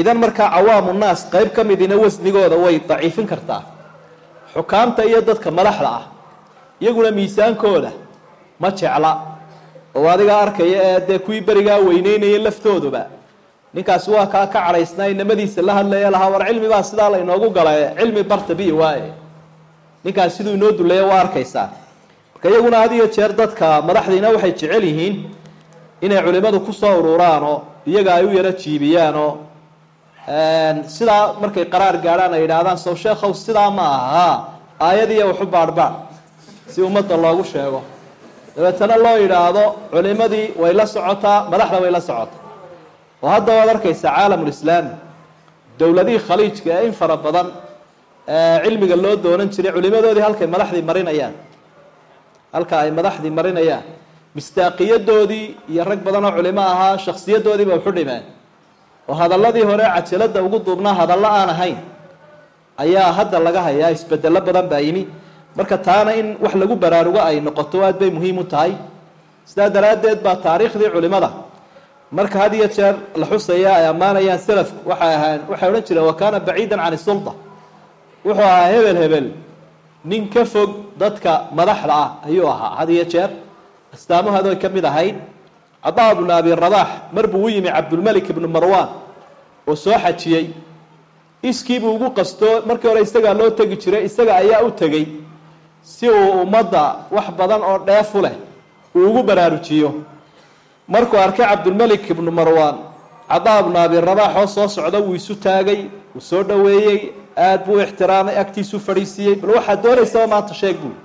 idan markaa cawaamu naas qeyb ka midina wasnigooda way daciifin kartaa. Xukaamta iyo dadka madaxda ah iyaguna miisaankooda ma jecla. Oo adiga arkaya ee dee kuwii berigaa weyneynayay laftooduba ninkaasi waa kaa ka cadhaysnaa inamadiisa la hadlaya lahaa war cilmi baa sidaa la inoogu galae cilmi barta bi waaye ninkaas siduu inoo duleeya waa arkaysaa. Marka iyaguna had iyo jeer dadka madaxdiina waxay jecel yihiin inay culimadu ku soo ururaan oo iyaga ay u yaro jiibiyaanoo. Sidaa markay qaraar gaadhaan ay yidhaahdaan sow sheekhow sidaa ma aha. Aayadiiya waxu baadhbaadh si ummadda loogu sheego. Dabeetana loo yidhaahdo culimadii way la socotaa madaxda way la socotaa. Oo hadda waad arkaysaa caalamulislaami dowladihii khaliijka ee in fara badan cilmiga loo doonan jiray culimadoodii halkay madaxdii marinayaan. Halka ay madaxdii marinayaan. Mistaaqiyadoodii iyo rag badan oo culimo ahaa shaksiyadoodiiba waxu dhimeen. Oo hadaladii hore cajalada ugu duubnaa hadallo aan ahayn. Ayaa hadda laga hayaa isbedelo badan baa yimi. Marka taana in wax lagu baraarugo ay noqoto aad bay muhiim u tahay. Sidaa daraaddeed baa taariikhdii culimada. Marka had iyo jeer la xusaya ay ammaanayaan salafku. Waxay ahaan waxay odhan jireen wa kaana baciidan can isulta wuxuu ahaa hebel hebel. Nin ka fog dadka madaxda ah ayuu ahaa. Had iyo jeer astaamahadoy ka mid ahayd cadaa bnu abi rabax mar buu u yimi cabdulmalik ibnu marwan oo soo xajiyey. Iskiibuu ugu qasto markii hore isagaa loo tegi jiray isaga ayaa u tegey si uu ummadda wax badan oo dheefu leh uu ugu baraarujiyo. Markuu arkay cabdulmalik ibnu marwan cadaa bnu abi rabax oo soo socda wuu isu taagay wuu soo dhoweeyey aada buu ixtiraamay agtiisuu fadhiisiiyey bal waxaad doonaysaba maanta sheeg buui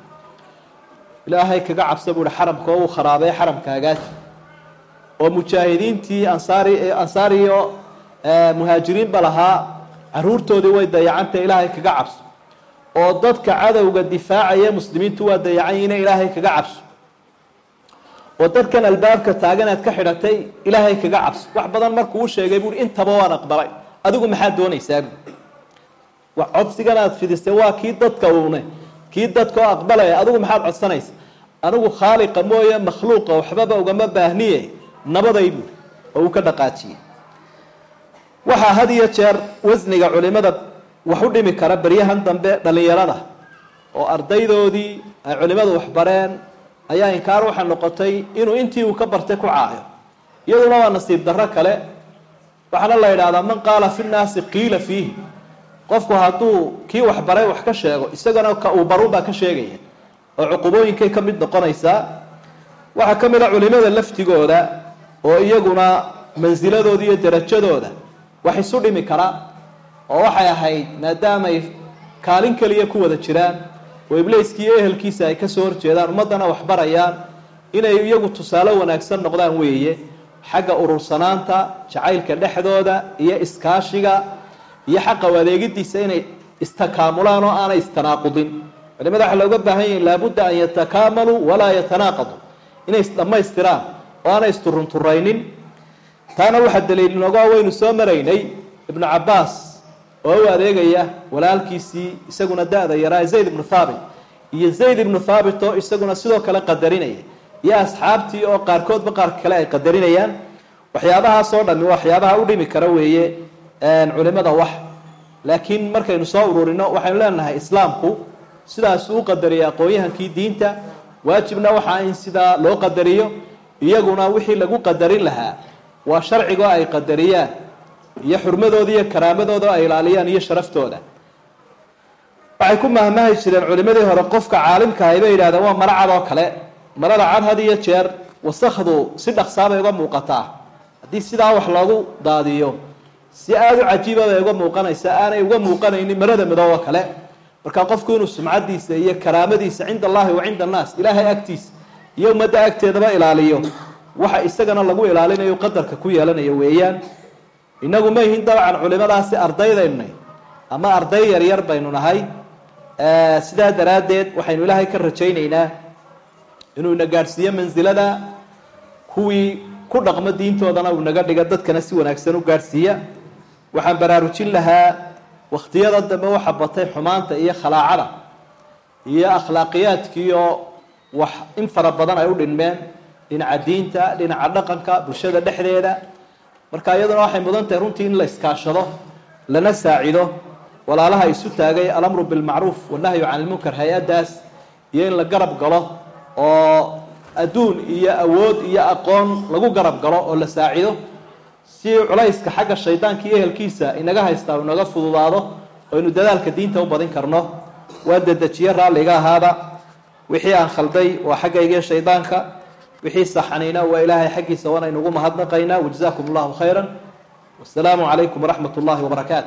ilaahay kaga cabsa buuhi xaramka oo uu kharaabay xaramka hagaaji oo mujaahidiintii ansaari ansaariyo muhaajiriinba lahaa caruurtoodii way dayacantay ilaahay kaga cabso. Oo dadka cadowga difaacaya muslimiintu waa dayacan yihiin ilaahay kaga cabso. Oo dadkan albaabka taaganaad ka xidhatay ilaahay kaga cabso. Wax badan markuu u sheegay buui intaba waan aqbalay. Adigu maxaad doonaysaa? bu codsigan aad fidisay waa kii dadka uune kii dadka oo aqbalaya adigu maxaad codsanaysa? Anigu khaaliqa mooye makhluuqa waxbaba ugama baahniye nabaday buuri oo uu ka dhaqaajiyey. Waxaa had iyo jeer wasniga culimada wax u dhimi kara beryahan dambe dhalinyarada oo ardaydoodii ay culimadu waxbareen ayaa inkaar waxaa noqotay inuu intii uu ka bartay ku caayo. Iyaduna waa nasiib darro kale. Waxaana la yidhahdaa man qaala fi nnaasi qiila fiihi qofku hadduu kii waxbaray wax ka sheego isagana ka uu barunbaa ka sheegaya oo cuqubooyinkay ka mid noqonaysaa waxaa ka mid a culimada laftigooda oo iyaguna mansiladooda iyo darajadooda wax isu dhimi kara oo waxay ahayd maadaamay kaalin keliya ku wada jiraan oo ibliiskii iyo ehelkiisa ay ka soo horjeedaan ummaddana waxbarayaan inay iyagu tusaale wanaagsan noqdaan weeye. Xagga urursanaanta jacaylka dhexdooda iyo iskaashiga iyo xaqa adeegidiisa inay istakaamulaan oo aanay istanaaqudin. Culimada waxaa looga baahan yahi laabudda an yatakaamaluu walaa yatanaaqadu. Inay isdhammaystiraan oo aanay isturunturaynin taana waxaa daliil waynu soo maraynay ibnu cabaas oo u adeegaya walaalkiisii isaguna da-da yaraa zayd ibnu thaabit. Iyo zayd ibnu thaabit oo isaguna sidoo kale qadarinaya. Iyo asxaabtii oo qaarkoodba qaar kale ay qadarinayaan. Waxyaabahaas oo dhami waxyaabaha u dhimi kara weeye culimada wax. Laakiin markaynu soo ururino waxaynu leenahay islaamku sidaasuu u qadariyay aqoon-yahankii diinta. Waajibna waxaa in sidaa loo qadariyo iyaguna wixii lagu qadarin lahaa. Waa sharcigo ay qadariyaan iyo xurmadooda iyo karaamadooda ay ilaaliyaan iyo sharaftooda. Waxay ku mahmahi jireen culimadii hore qofka caalimkahay bay yidhahdeen waa maro cad oo kale. Marada cad had iyo jeer wasakdu si dhaqsaabay uga muuqataa. Haddii sidaa wax loogu daadiyo si aada u cajiiba bay uga muuqanaysa aanay uga muuqanaynin marada midoobo kale. Marka qofku inuu sumcadiisa iyo karaamadiisa cinda allahi wa cinda annaas ilaahay agtiisa iyo ummadda agteedaba ilaaliyo waxa isagana lagu ilaalinayo qadarka ku yeelanayo weeyaan. Inagu ma yihiin dabcan culimadaasi ardaydaynunay ama arday yaryar baynu nahay. Sidaa daraaddeed waxaynu ilaahay ka rajaynaynaa inuu ina gaadhsiiyo mansilada kuwii ku dhaqmo diintoodana uu naga dhiga dadkana si wanaagsan u gaadhsiiya waxaan baraarujin lahaa wakhtiyada dambe waxa batay xumaanta iyo khalaacada iyo akhlaaqiyaadkiioo wax in fara badan ay u dhinmeen dhinaca diinta dhinaca dhaqanka bulshada dhexdeeda. Marka iyaduna waxay mudan tahay runtii in la iskaashado lana saacido walaalaha isu taagay alamru bilmacruuf wanahyu can ilmunkar hay'addaas iyo in la garab galo oo adduun iyo awood iyo aqoon lagu garab galo oo la saacido si culayska xagga shaydaanka iyo ehelkiisa inaga haystaa inaga fududaado oo aynu dadaalka diinta u badin karno. Waa dedejiye raalliga ahaada. Wixii aan khalday waa xaggaygiyo shaydaanka wixii saxanayna waa ilaahay xaggiisa waanaynugu mahadnaqaynaa wajazaakum allahu khayra wasalaamu calaykum waraxmat ullahi wabarakaatu